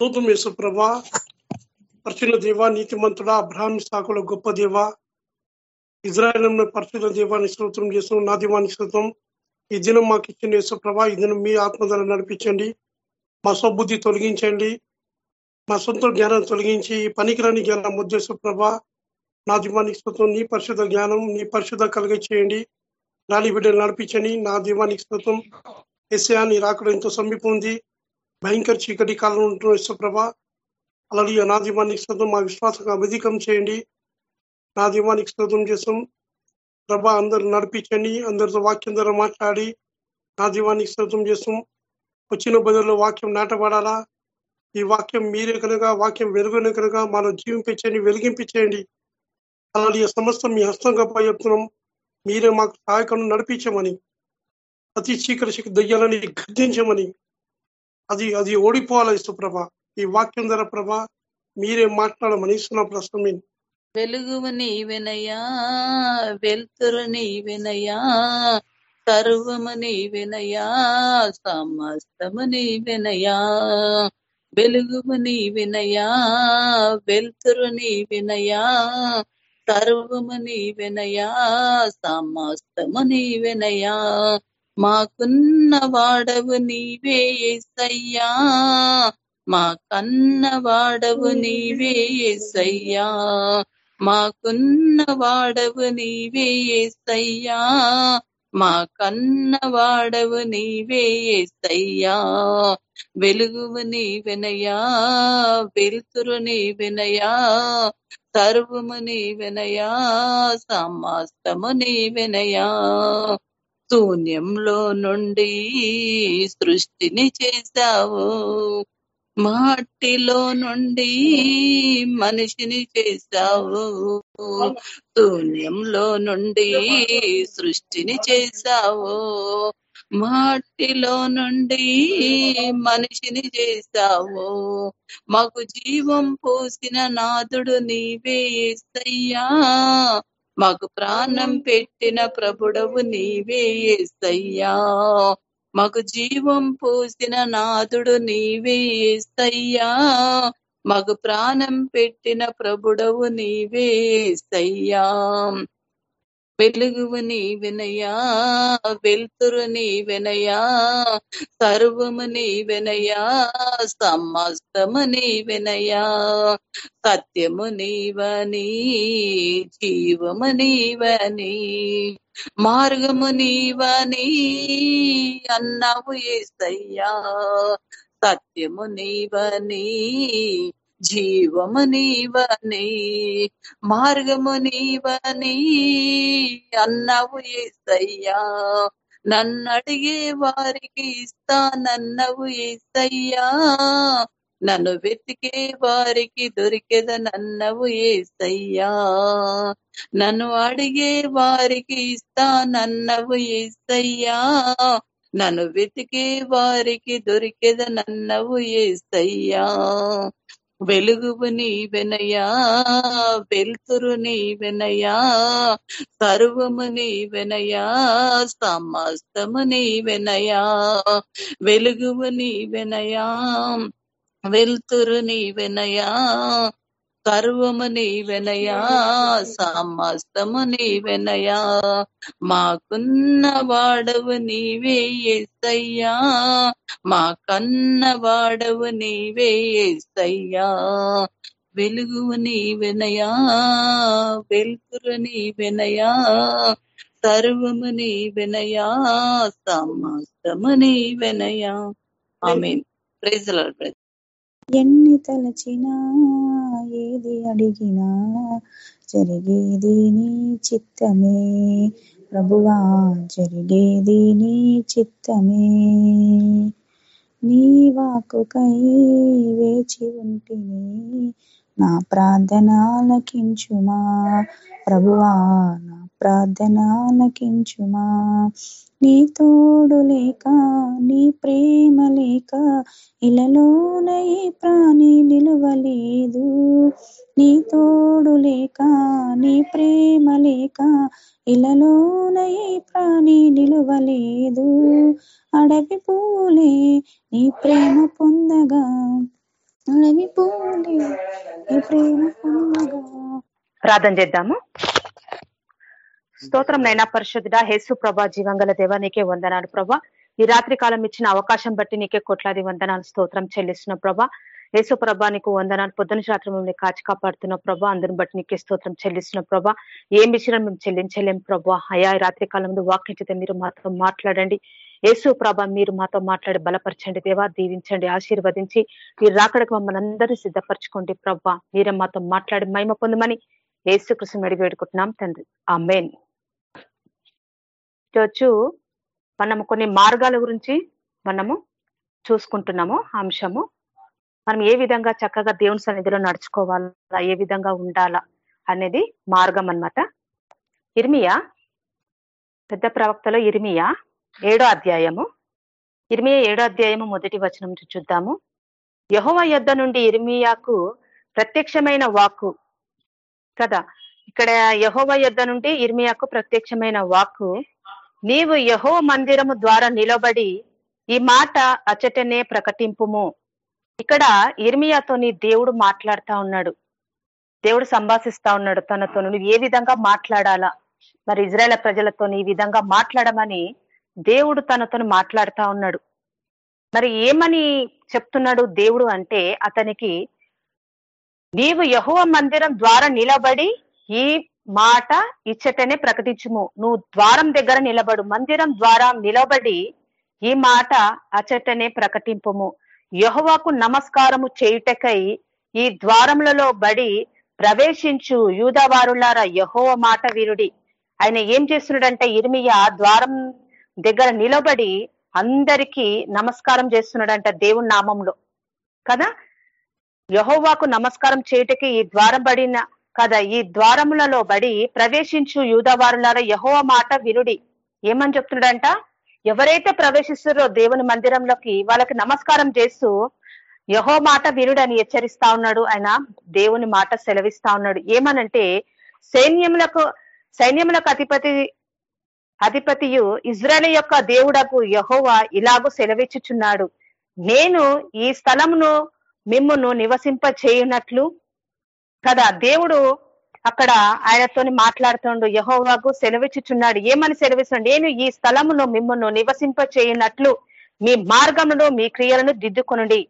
స్తోత్రం యేసు ప్రభా పరిశుల దేవ నీతిమంతుడ అబ్రాహ్మి సాకుల గొప్ప దేవ ఇజ్రాయల్ పరిశుల దేవాన్ని స్తోత్రం చేస్తాం నా దీవాన్ని స్తోత్రం. ఈ దినం మాకు ఇచ్చిన యేసుప్రభ ఈ దినం మీ ఆత్మధర నడిపించండి. మా స్వబుద్ధి తొలగించండి. మా సొంత జ్ఞానం తొలగించి పనికిరాని జ్ఞానం ఉద్దేశప్రభ ప్రభా నా దీవానికి స్తోత్రం నీ పరిశుద్ధ జ్ఞానం నీ పరిశుద్ధ కలిగ చేయండి. రాణి బిడ్డలు నడిపించండి. నా దీవానికి స్తోత్రం. ఎస్యా నీ రాకడం ఎంతో సమీపం ఉంది. భయంకర చీకటి కాలం ఉంటున్న ఇష్టప్రభ అలాగే నా శ్రద్ధం మా విశ్వాసం అధికం చేయండి. నా శ్రద్ధం చేసాం చేస్తాం. ప్రభా అందరు నడిపించండి. అందరితో వాక్యం ద్వారా మాట్లాడి నాదివానికి శ్రద్ధం చేసాం చేస్తాం. వచ్చిన బదుల్లో వాక్యం నాటబడాలా? ఈ వాక్యం మీరే కనుక వాక్యం వెలుగునే కనుక మనం జీవింపించండి వెలిగింపించేయండి. అలాగే సమస్తం మీ హస్తంగా చెప్తున్నాం మీరే మాకు సహాయకం నడిపించమని అతి చీకటి శక్తి దయ్యాలని గర్దించమని అది అది ఓడిపోవాలి సుప్రభ ఈ వాక్యం ధర ప్రభ మీరే మాట్లాడమని ఇస్తున్న ప్రశ్న వెలుగువు నీవెనయా వెలుతురు నీవెనయా సర్వము నీవెనయా సమస్తము నీవెనయా వెలుగువు నీవెనయా వెలుతురు నీవెనయా సర్వము నీవెనయా సమస్తము నీవెనయా మాకున్న వాడవు నీవే ఎసయ్యా మా కన్న వాడవు నీవే ఎసయ్యా మాకున్న వాడవు నీవే ఎసయ్యా మా కన్న వాడవు నీవే ఎసయ్యా వెలుగువు నీవెనయా వెలుతురు నీవెనయా సర్వము నీవెనయా సమస్తము నీవెనయా శూన్యంలో నుండి సృష్టిని చేశావు. మాటిలో నుండి మనిషిని చేశావు. శూన్యంలో నుండి సృష్టిని చేశావు. మాటిలో నుండి మనిషిని చేశావు. మాకు జీవం పోసిన నాదుడు నీవే సయ్యా మాకు ప్రాణం పెట్టిన ప్రభుడవు నీవే ఏసయ్యా. మాకు జీవం పూసిన నాదుడు నీవే ఏసయ్యా. మాకు ప్రాణం పెట్టిన ప్రభుడవు నీవే ఏసయ్యా. వెలుగువు నీ వినయా వెలుతురు నీ వినయా సర్వము నీ వినయా సమస్తము నీ వినయా సత్యము నీవని జీవము నీవని మార్గము నీవని అన్నావు ఏసయ్యా సత్యము నీవని జీవము నీవని మార్గము నీవని అన్నవు ఏసయ్యా. నన్ను అడిగే వారికి ఇస్తానన్నవు ఏసయ్యా. నన్ను వెతికే వారికి దొరికెదనన్నవు ఏసయ్యా. నన్ను అడిగే వారికి ఇస్తానన్నవు ఏసయ్యా. నన్ను వెతికే వారికి దొరికెదనన్నవు ఏసయ్యా. వెలుగువు నీవెనయా వెలుతురు నీవెనయా సర్వము నీవెనయా సమస్తము నీవెనయా వెలుగువు నీవెనయా వెలుతురు నీవెనయా సర్వము నీవెనయా సమస్తము నీవెనయా. మాకున్న వాడవు నీవే ఎస్సయ్యా మా కన్న వాడవు నీవే ఎసయ్యా వెలుగువు నీవెనయా నీ నీవెనయా. సర్వము నీవెనయా సమస్తము నీవెనయా. ఆమె ప్రైజ్ ఎన్ని తలచినా ఏది అడిగినా జరిగేది నీ చిత్తమే. ప్రభువా జరిగేది నీ చిత్తమే. నీ వాకుకై వేచి ఉంటిని నా ప్రార్థనాలకించుమా. ప్రభువా నా ప్రార్థన ఆలకించుమా నీ తోడు లేక నీ ప్రేమ లేక ఇలలోన ఈ ప్రాణి నిలువలేదు. నీ తోడు లేక నీ ప్రేమ లేక ఇలలోన ఈ ప్రాణి నిలువలేదు. అడవి పూలే నీ ప్రేమ పొందగా ప్రార్థన చేద్దాము. స్తోత్రం నైనా పరిశుద్ధుడా హేసు ప్రభా జీవంగల దేవ నీకే వందనాలు ప్రభా. ఈ రాత్రి కాలం ఇచ్చిన అవకాశం బట్టి నీకే కొట్లాది వందనాలు స్తోత్రం చెల్లిస్తున్న ప్రభా. యేసు ప్రభా నీకు వందనాలు. పొద్దున రాత్రి మిమ్మల్ని కాచి కాపాడుతున్న ప్రభా అందరిని బట్టి నీకే స్తోత్రం చెల్లిస్తున్న ప్రభా. ఏం ఇచ్చినా మేము చెల్లించలేం ప్రభా. అయా రాత్రి కాలంలో వాక్యం చేత మీరు మాతో మాట్లాడండి. యేసు ప్రభ మీరు మాతో మాట్లాడి బలపరచండి దేవా దీవించండి ఆశీర్వదించి మీరు రాకడకు మమ్మల్ని అందరినీ సిద్ధపరచుకోండి ప్రభా. మీరే మాతో మాట్లాడి మహిమ పొందమని యేసు కృష్ణ అడిగి వేడుకుంటున్నాం తండ్రి. ఆ మెయిన్ చూ మనము కొన్ని మార్గాల గురించి మనము చూసుకుంటున్నాము అంశము. మనం ఏ విధంగా చక్కగా దేవుని సన్నిధిలో నడుచుకోవాలా ఏ విధంగా ఉండాలా అనేది మార్గం అన్నమాట. ఇర్మియా పెద్ద ప్రవక్తలో ఇర్మియా ఏడో అధ్యాయము. ఇర్మియా ఏడో అధ్యాయము మొదటి వచనం చూద్దాము. యహోవ యొద్ద నుండి ఇర్మియాకు ప్రత్యక్షమైన వాక్కు. కదా ఇక్కడ యహోవ యొద్ద నుండి ఇర్మియాకు ప్రత్యక్షమైన వాక్కు. నీవు యహో మందిరము ద్వారా నిలబడి ఈ మాట అచటనే ప్రకటింపుము. ఇక్కడ ఇర్మియాతోని దేవుడు మాట్లాడుతా ఉన్నాడు. దేవుడు సంభాషిస్తా ఉన్నాడు తనతో నువ్వు ఏ విధంగా మాట్లాడాలా? మరి ఇజ్రాయేల్ ప్రజలతో ఈ విధంగా మాట్లాడమని దేవుడు తనతో మాట్లాడుతా ఉన్నాడు. మరి ఏమని చెప్తున్నాడు దేవుడు అంటే అతనికి నీవు యహువ మందిరం ద్వారా నిలబడి ఈ మాట ఇచ్చటనే ప్రకటించుము. నువ్వు ద్వారం దగ్గర నిలబడు మందిరం ద్వారా నిలబడి ఈ మాట అచటనే ప్రకటింపుము. యహోవాకు నమస్కారము చేయుటకై ఈ ద్వారములలో బడి ప్రవేశించు యూదవారులారా యహోవ మాట వీరుడి ఆయన ఏం చేస్తున్నాడంటే ఇర్మియా ద్వారం దగ్గర నిలబడి అందరికీ నమస్కారం చేస్తున్నాడంట దేవుని నామంలో. కదా? యహోవాకు నమస్కారం చేయటకి ఈ ద్వారం పడిన కదా? ఈ ద్వారములలో బడి ప్రవేశించు యూదవారులారా యహోవ మాట వినుడి. ఏమని చెప్తున్నాడంట? ఎవరైతే ప్రవేశిస్తారో దేవుని మందిరంలోకి వాళ్ళకి నమస్కారం చేస్తూ యహో మాట వినుడని హెచ్చరిస్తా ఉన్నాడు. ఆయన దేవుని మాట సెలవిస్తా ఉన్నాడు. ఏమనంటే సైన్యములకు సైన్యములకు అధిపతి అధిపతియు ఇజ్రాయల్ యొక్క దేవుడకు యహోవా ఇలాగూ సెలవిచ్చుచున్నాడు. నేను ఈ స్థలమును మిమ్మును నివసింప చేయునట్లు కదా దేవుడు అక్కడ ఆయనతోని మాట్లాడుతుండు యహోవాకు సెలవిచ్చుచున్నాడు. ఏమని సెలవిస్తున్నాడు? నేను ఈ స్థలమును మిమ్మల్ని నివసింప చేయనట్లు మీ మార్గంలో మీ క్రియలను దిద్దుకొనండి.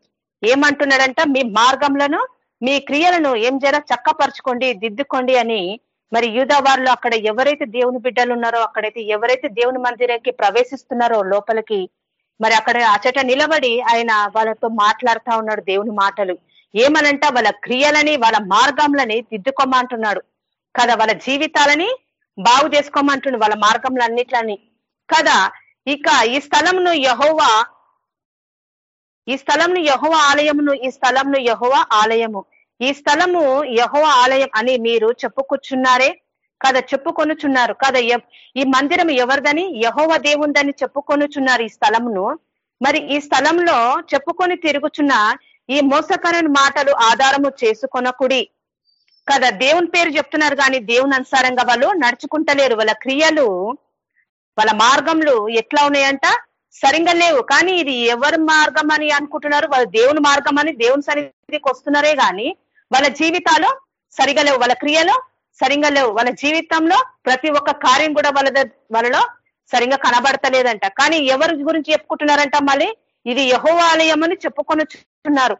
ఏమంటున్నాడంట? మీ మార్గములను మీ క్రియలను ఏం జర చక్కపరచుకోండి దిద్దుకోండి అని మరి యూదా వారిలో అక్కడ ఎవరైతే దేవుని బిడ్డలు ఉన్నారో అక్కడైతే ఎవరైతే దేవుని మందిరానికి ప్రవేశిస్తున్నారో లోపలికి మరి అక్కడ అచట నిలబడి ఆయన వాళ్ళతో మాట్లాడుతా ఉన్నాడు దేవుని మాటలు. ఏమనంట? వాళ్ళ క్రియలని వాళ్ళ మార్గంలని దిద్దుకోమంటున్నాడు. కదా వాళ్ళ జీవితాలని బాగు చేసుకోమంటున్నాడు వాళ్ళ మార్గంలన్నిట్లని కదా ఇక ఈ స్థలంను యహోవా ఈ స్థలంను యహోవ ఆలయమును ఈ స్థలంను యహోవ ఆలయము. ఈ స్థలము యహోవ ఆలయం అని మీరు చెప్పుకొచ్చున్నారే? కదా చెప్పుకొనుచున్నారు. కదా ఈ మందిరం ఎవరిదని? యహోవ దేవుందని చెప్పుకొనుచున్నారు ఈ స్థలమును. మరి ఈ స్థలంలో చెప్పుకొని తిరుగుచున్న ఈ మోసకరణ మాటలు ఆధారము చేసుకొనకుడి. కదా దేవుని పేరు చెప్తున్నారు కానీ దేవుని అనుసారంగా వాళ్ళు నడుచుకుంటలేరు. వాళ్ళ క్రియలు వాళ్ళ మార్గంలు ఎట్లా ఉన్నాయంట? సరిగా లేవు. కానీ ఇది ఎవరి మార్గం అని అనుకుంటున్నారు? వాళ్ళ దేవుని మార్గం అని దేవుని సన్నిధికి వస్తున్నారే కానీ వాళ్ళ జీవితాలు సరిగా లేవు వాళ్ళ క్రియలు సరిగా లేవు. వాళ్ళ జీవితంలో ప్రతి ఒక్క కార్యం కూడా వాళ్ళ వాళ్ళలో సరిగా కనబడతలేదంట. కానీ ఎవరి గురించి చెప్పుకుంటున్నారంట మళ్ళీ? ఇది యహోవాలయం అని చెప్పుకొనుచున్నారు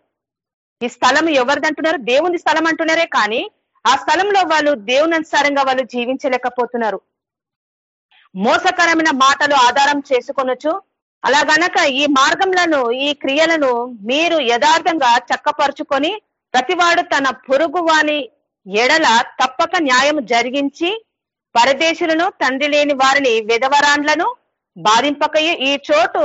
ఈ స్థలం ఎవరిదంటున్నారు దేవుని స్థలం అంటున్నారే కానీ ఆ స్థలంలో వాళ్ళు దేవుని అనుసారంగా వాళ్ళు జీవించలేకపోతున్నారు. మోసకరమైన మాటలు ఆధారం చేసుకొనొచ్చు అలాగనక ఈ మార్గంలను ఈ క్రియలను మీరు యథార్థంగా చక్కపరుచుకొని ప్రతివాడు తన పొరుగు వాని ఎడల తప్పక న్యాయం జరిగించి పరదేశులను తండ్రి లేని వారిని విధవరాండ్లను బాధింపకయు ఈ చోటు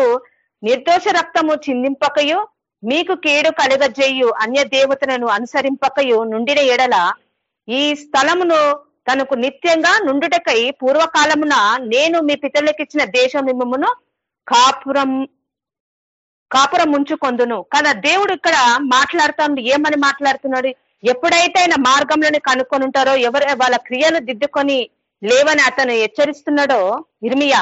నిర్దోష రక్తము చిందింపకయు మీకు కీడు కలగజేయు అన్య దేవతలను అనుసరింపకయు నుండిన ఎడల ఈ స్థలమును తనకు నిత్యంగా నుండుటకై పూర్వకాలమున నేను మీ పితరులకిచ్చిన దేశం మిమ్మమును కాపురం కాపురం ఉంచుకొందును కదా దేవుడు ఇక్కడ మాట్లాడుతాడు ఏమని మాట్లాడుతున్నాడు? ఎప్పుడైతే ఆయన మార్గంలోని కనుక్కొని ఉంటారో ఎవరు వాళ్ళ క్రియలు దిద్దుకొని లేవని అతను హెచ్చరిస్తున్నాడో ఇర్మియా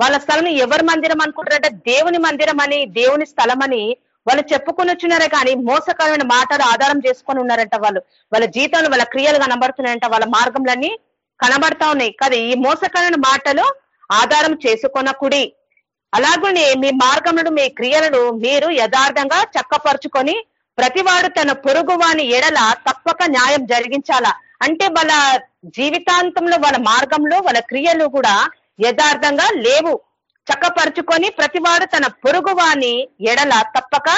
వాళ్ళ స్థలం ఎవరి మందిరం అనుకుంటారంటే దేవుని మందిరం అని దేవుని స్థలం అని వాళ్ళు చెప్పుకొని వచ్చినారే కానీ మోసకరమైన మాటలు ఆధారం చేసుకొని ఉన్నారంట వాళ్ళు. వాళ్ళ జీతంలో వాళ్ళ క్రియలు కనబడుతున్నాయంట. వాళ్ళ మార్గంలన్నీ కనబడతా ఉన్నాయి. కదా ఈ మోసకరమైన మాటలు ఆధారం చేసుకున్న కుడి అలాగనే మీ మార్గములను మీ క్రియలను మీరు యథార్థంగా చక్కపరుచుకొని ప్రతివాడు తన పొరుగు వాని ఎడల తప్పక న్యాయం జరిగించాలా? అంటే వాళ్ళ జీవితాంతంలో వాళ్ళ మార్గంలో వాళ్ళ క్రియలు కూడా యథార్థంగా లేవు. చక్కపరుచుకొని ప్రతివాడు తన పొరుగు వాని ఎడల తప్పక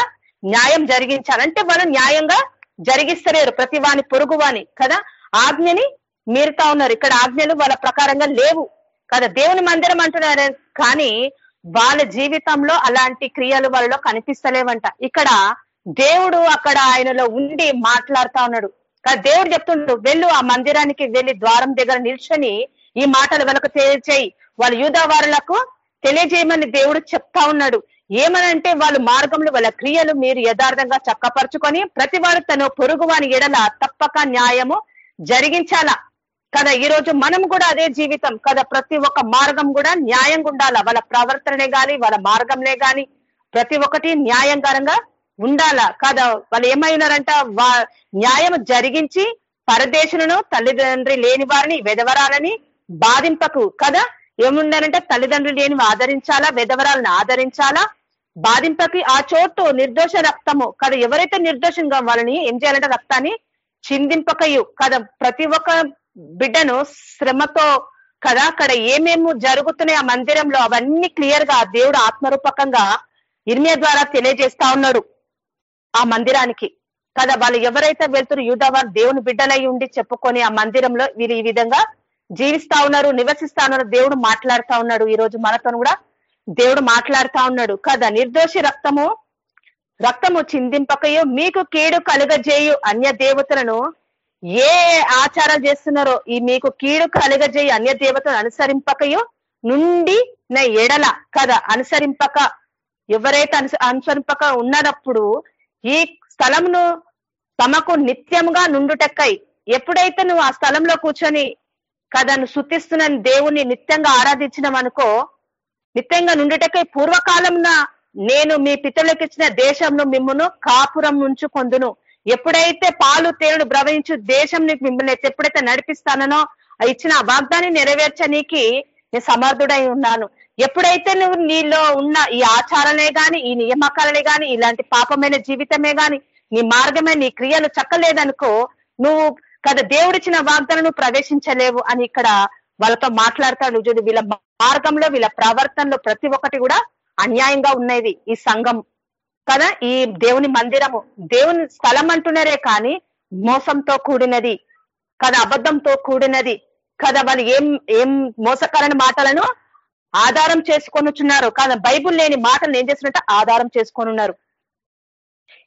న్యాయం జరిగించాలి? అంటే వాళ్ళు న్యాయంగా జరిగిస్తలేరు ప్రతి వాని పొరుగు వాని కదా? ఆజ్ఞని మీరుతా ఉన్నారు. ఇక్కడ ఆజ్ఞలు వాళ్ళ ప్రకారంగా లేవు. కదా? దేవుని మందిరం అంటున్నారు కానీ వాళ్ళ జీవితంలో అలాంటి క్రియలు వాళ్ళలో కనిపిస్తలేవంట. ఇక్కడ దేవుడు అక్కడ ఆయనలో ఉండి మాట్లాడుతా ఉన్నాడు. కానీ దేవుడు చెప్తుండు వెళ్ళు ఆ మందిరానికి వెళ్ళి ద్వారం దగ్గర నిల్చొని ఈ మాటలు వెనక తెలియచేయి వాళ్ళ యూదవారులకు తెలియజేయమని దేవుడు చెప్తా ఉన్నాడు. ఏమనంటే వాళ్ళ మార్గంలో వాళ్ళ క్రియలు మీరు యథార్థంగా చక్కపరుచుకొని ప్రతి వాడు తన పొరుగు వాని ఎడల తప్పక న్యాయము జరిగించాలా? కదా ఈ రోజు మనం కూడా అదే జీవితం. కదా ప్రతి ఒక్క మార్గం కూడా న్యాయంగా ఉండాల? వాళ్ళ ప్రవర్తననే గాని వాళ్ళ మార్గంనే గాని ప్రతి ఒక్కటి న్యాయంకరంగా ఉండాలా? కదా వాళ్ళు ఏమైనారంట? వా న్యాయం జరిగించి పరదేశులను తల్లిదండ్రి లేని వారిని వెదవరాలని బాధింపకు. కదా ఏముండాలంటే తల్లిదండ్రులు లేని ఆదరించాలా? వెదవరాలను ఆదరించాలా? బాధింపకి ఆ చోటు నిర్దోష రక్తము. కదా ఎవరైతే నిర్దోషంగా వాళ్ళని ఏం చేయాలంటే రక్తాన్ని చిందింపకయు కదా ప్రతి ఒక్క బిడ్డను శ్రమతో కదా అక్కడ ఏమేమి జరుగుతున్నాయి ఆ మందిరంలో అవన్నీ క్లియర్గా దేవుడు ఆత్మరూపకంగా ఇర్మియా ద్వారా తెలియజేస్తా ఉన్నాడు ఆ మందిరానికి. కదా వాళ్ళు ఎవరైతే వెళ్తారో యూదవారు దేవుని బిడ్డలై ఉండి చెప్పుకొని ఆ మందిరంలో వీళ్ళు ఈ విధంగా జీవిస్తా ఉన్నారు నివసిస్తా ఉన్నారు. దేవుడు మాట్లాడుతా ఉన్నాడు. ఈ రోజు మనతో కూడా దేవుడు మాట్లాడుతా ఉన్నాడు. కదా నిర్దోషి రక్తము రక్తము చిందింపకయో మీకు కీడు కలుగజేయు అన్య దేవతలను ఏ ఆచారాలు చేస్తున్నారో ఈ మీకు కీడు కలుగజేయు అన్య దేవతను అనుసరింపకయో నుండి నా ఎడల కదా అనుసరింపక. ఎవరైతే అనుస అనుసరింపక ఉన్నప్పుడు ఈ స్థలంను తమకు నిత్యంగా నుండుటక్కై. ఎప్పుడైతే నువ్వు ఆ స్థలంలో కూర్చొని కదా నువ్వు దేవుణ్ణి నిత్యంగా ఆరాధించినాం అనుకో నిత్యంగా నుండుటకై పూర్వకాలంన నేను మీ పితరులకు ఇచ్చిన దేశంలో మిమ్మును కాపురం ఉంచుకొందును ఎప్పుడైతే పాలు తేనెను ప్రవహించు దేశం నీకు మిమ్మల్ని ఎప్పుడైతే నడిపిస్తానో ఆ ఇచ్చిన వాగ్దాన్ని నెరవేర్చనీకి నేను సమర్థుడై ఉన్నాను. ఎప్పుడైతే నువ్వు నీలో ఉన్న ఈ ఆచారాలే గాని ఈ నియామకాలనే గాని ఇలాంటి పాపమైన జీవితమే గాని నీ మార్గమే నీ క్రియలు చక్కలేదనుకో నువ్వు కదా దేవుడిచ్చిన వాగ్దానం ప్రవేశించలేవు అని ఇక్కడ వాళ్ళతో మాట్లాడతాడు చూడు వీళ్ళ మార్గంలో వీళ్ళ ప్రవర్తనలో ప్రతి ఒక్కటి కూడా అన్యాయంగా ఉన్నది ఈ సంఘం. కదా? ఈ దేవుని మందిరము. దేవుని స్థలం అంటున్నారే కానీ మోసంతో కూడినది. కదా? అబద్ధంతో కూడినది. కదా? వాళ్ళు ఏం ఏం మోసకరమైన మాటలను ఆధారం చేసుకొనుచున్నారు కదా బైబుల్ లేని మాటలు ఏం చేస్తున్నట్టు ఆధారం చేసుకొని ఉన్నారు.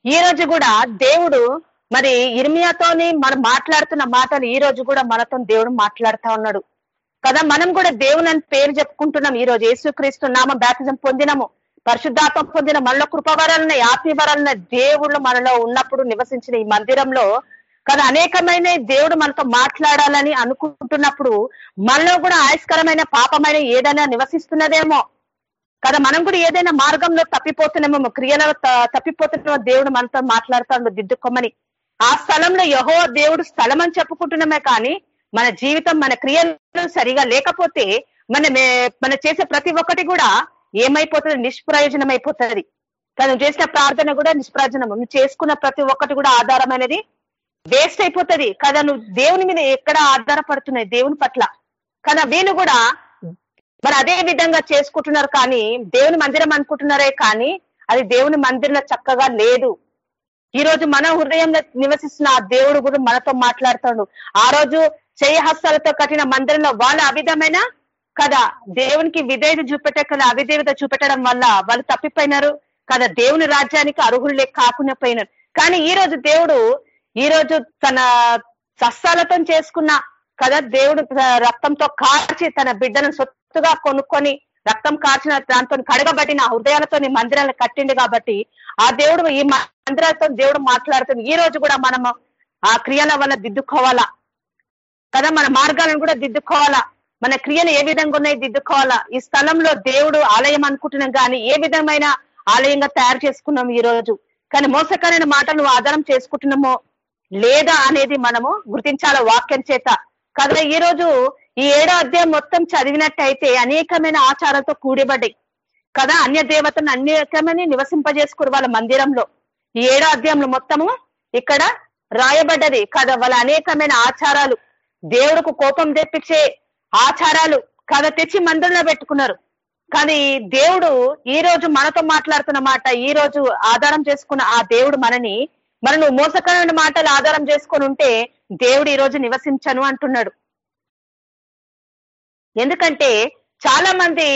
ఈ రోజు కూడా దేవుడు మరి ఇర్మియాతోని మనం మాట్లాడుతున్న మాటలు ఈ రోజు కూడా మనతో దేవుడు మాట్లాడుతా ఉన్నాడు. కదా? మనం కూడా దేవుని అని పేరు చెప్పుకుంటున్నాం. ఈ రోజు యేసుక్రీస్తు నామ బ్యాప్తిజం పొందినము. పరిశుద్ధాత్మ పొందిన మనలో కృపవరాలన్న ఆత్మీయవరాలన్న దేవుళ్ళు మనలో ఉన్నప్పుడు నివసించిన ఈ మందిరంలో. కదా అనేకమైన దేవుడు మనతో మాట్లాడాలని అనుకుంటున్నప్పుడు మనలో కూడా ఆయస్కరమైన పాపమైన ఏదైనా నివసిస్తున్నదేమో. కదా మనం కూడా ఏదైనా మార్గంలో తప్పిపోతున్నామేమో క్రియలో త- తప్పిపోతున్నామో దేవుడు మనతో మాట్లాడుతాడు దిద్దుకోమని. ఆ స్థలంలో యహో దేవుడు స్థలం అని చెప్పుకుంటున్నామే కానీ మన జీవితం మన క్రియలు సరిగా లేకపోతే మన మన చేసే ప్రతి ఒక్కటి కూడా ఏమైపోతుంది? నిష్ప్రయోజనం అయిపోతుంది తను నువ్వు చేసిన ప్రార్థన కూడా నిష్ప్రయోజనం నువ్వు చేసుకున్న ప్రతి ఒక్కటి కూడా ఆధారమైనది. వేస్ట్ అయిపోతది. కదా నువ్వు దేవుని మీద ఎక్కడ ఆధారపడుతున్నాయి? దేవుని పట్ల. కదా వీళ్ళు కూడా మరి అదే విధంగా చేసుకుంటున్నారు కానీ దేవుని మందిరం అనుకుంటున్నారే కానీ అది దేవుని మందిరంలో చక్కగా లేదు. ఈ రోజు మన హృదయంలో నివసిస్తున్న ఆ దేవుడు కూడా మనతో మాట్లాడుతాడు ఆ రోజు చేయ హస్తాలతో కట్టిన మందిరంలో వాళ్ళ అవిధమైన కదా? దేవునికి విధేయత చూపెట్టే కదా? అవిధేయత చూపెట్టడం వల్ల వాళ్ళు తప్పిపోయినారు. కదా? దేవుని రాజ్యానికి అర్హులే కాకుండా పోయినారు. కానీ ఈ రోజు దేవుడు ఈ రోజు తన సస్సాలతో చేసుకున్న కదా? దేవుడు రక్తంతో కాల్చి తన బిడ్డను సొత్తుగా కొనుక్కొని రక్తం కార్చిన దాంతో కడగబట్టిన ఆ హృదయాలతో మందిరాలను కట్టిండు కాబట్టి ఆ దేవుడు ఈ మందిరాలతో దేవుడు మాట్లాడుతుంది. ఈ రోజు కూడా మనము ఆ క్రియల వల్ల దిద్దుకోవాలా? కదా? మన మార్గాలను కూడా దిద్దుకోవాలా? మన క్రియలు ఏ విధంగా ఉన్నాయి దిద్దుకోవాలా? ఈ స్థలంలో దేవుడు ఆలయం అనుకుంటున్నాం కానీ ఏ విధమైన ఆలయంగా తయారు చేసుకున్నాం ఈ రోజు కానీ మోసకరమైన మాటలు నువ్వు ఆధారం చేసుకుంటున్నామో లేదా అనేది మనము గుర్తించాల వాక్యం చేత? కదా ఈ రోజు ఈ ఏడో అధ్యాయం మొత్తం చదివినట్టయితే అనేకమైన ఆచారాలతో కూడిబడ్డాయి. కదా అన్య దేవతను అనేకమని నివసింపజేసుకుని వాళ్ళ మందిరంలో. ఈ ఏడో అధ్యాయంలో మొత్తము ఇక్కడ రాయబడ్డది. కదా వాళ్ళ అనేకమైన ఆచారాలు. దేవుడికి కోపం తెప్పించే ఆచారాలు కథ తెచ్చి మందిరంలో పెట్టుకున్నారు. కానీ దేవుడు ఈ రోజు మనతో మాట్లాడుతున్న మాట ఈ రోజు ఆధారం చేసుకున్న ఆ దేవుడు మనని మరి నువ్వు మోసకరమైన మాటలు ఆధారం చేసుకొని ఉంటే దేవుడు ఈ రోజు నివసించను అంటున్నాడు. ఎందుకంటే చాలా మంది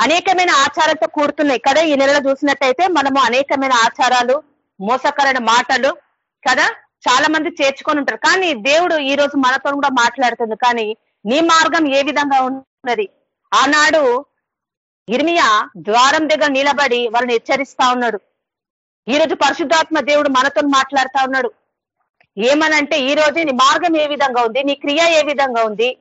అనేకమైన ఆచారాలతో కూడుతున్నాయి. కదా ఈ నెలలో చూసినట్టయితే మనము అనేకమైన ఆచారాలు మోసకరమైన మాటలు కదా చాలా మంది చేర్చుకొని ఉంటారు. కానీ దేవుడు ఈ రోజు మనతో కూడా మాట్లాడుతుంది. కానీ నీ మార్గం ఏ విధంగా ఉన్నది? ఆనాడు ఇర్మియా ద్వారం దగ్గర నిలబడి వాళ్ళని హెచ్చరిస్తా ఉన్నాడు. ఈ రోజు పరిశుద్ధాత్మ దేవుడు మనతో మాట్లాడుతా ఉన్నాడు. ఏమనంటే ఈ రోజు నీ మార్గం ఏ విధంగా ఉంది? నీ క్రియ ఏ విధంగా ఉంది?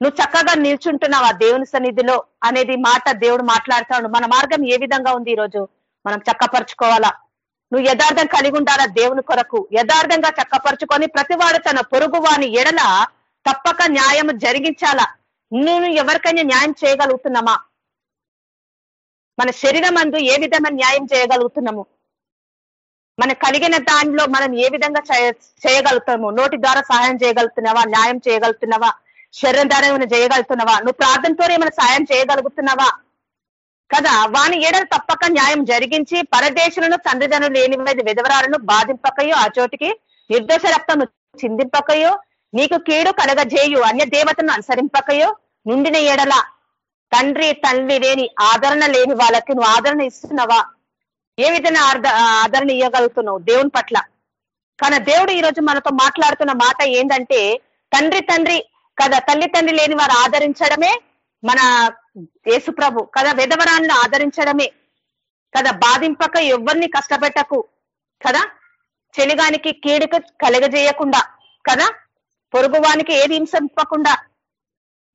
నువ్వు చక్కగా నిల్చుంటున్నావా దేవుని సన్నిధిలో? అనేది మాట దేవుడు మాట్లాడుతా ఉన్నాడు. మన మార్గం ఏ విధంగా ఉంది ఈ రోజు మనం చక్కపరుచుకోవాలా? నువ్వు యథార్థం కలిగి ఉండాలా దేవుని కొరకు? యథార్థంగా చక్కపరుచుకొని ప్రతివాడు తన పొరుగు వాని ఎడల తప్పక న్యాయం జరిగించాలా? నువ్వు ఎవరికైనా న్యాయం చేయగలుగుతున్నామా? మన శరీరం అందు ఏ విధమైన న్యాయం చేయగలుగుతున్నాము? మన కలిగిన దానిలో మనం ఏ విధంగా చేయగలుగుతాము? నోటి ద్వారా సహాయం చేయగలుగుతున్నావా? న్యాయం చేయగలుగుతున్నావా? శరీరం ద్వారా ఏమైనా చేయగలుగుతున్నావా? నువ్వు ప్రార్థనతో ఏమైనా సాయం చేయగలుగుతున్నావా? కదా? వాని ఏడలు తప్పక న్యాయం జరిగించి పరదేశులను తండ్రిదండ్రులు లేని విధవరాలను బాధింపకయో ఆ చోటికి నిర్దోష రక్తం చిందింపకయో నీకు కీడు కలగజేయు అన్య దేవతను అనుసరింపకయో. నుండిన ఎడల తండ్రి తల్లి లేని ఆదరణ లేని వాళ్ళకి నువ్వు ఆదరణ ఇస్తున్నావా? ఏ విధంగా ఆదరణ ఇవ్వగలుగుతున్నావు దేవుని పట్ల? కానీ దేవుడు ఈ రోజు మనతో మాట్లాడుతున్న మాట ఏంటంటే తండ్రి తండ్రి కదా తల్లి తండ్రి లేని వారు ఆదరించడమే మన యేసు ప్రభు కదా విధవరాన్ని ఆదరించడమే కదా బాధింపక ఎవరిని కష్టపెట్టకు కదా చెలిగానికి కీడుకు కలగజేయకుండా కదా పొరుగువానికి ఏది హింసింపకుండా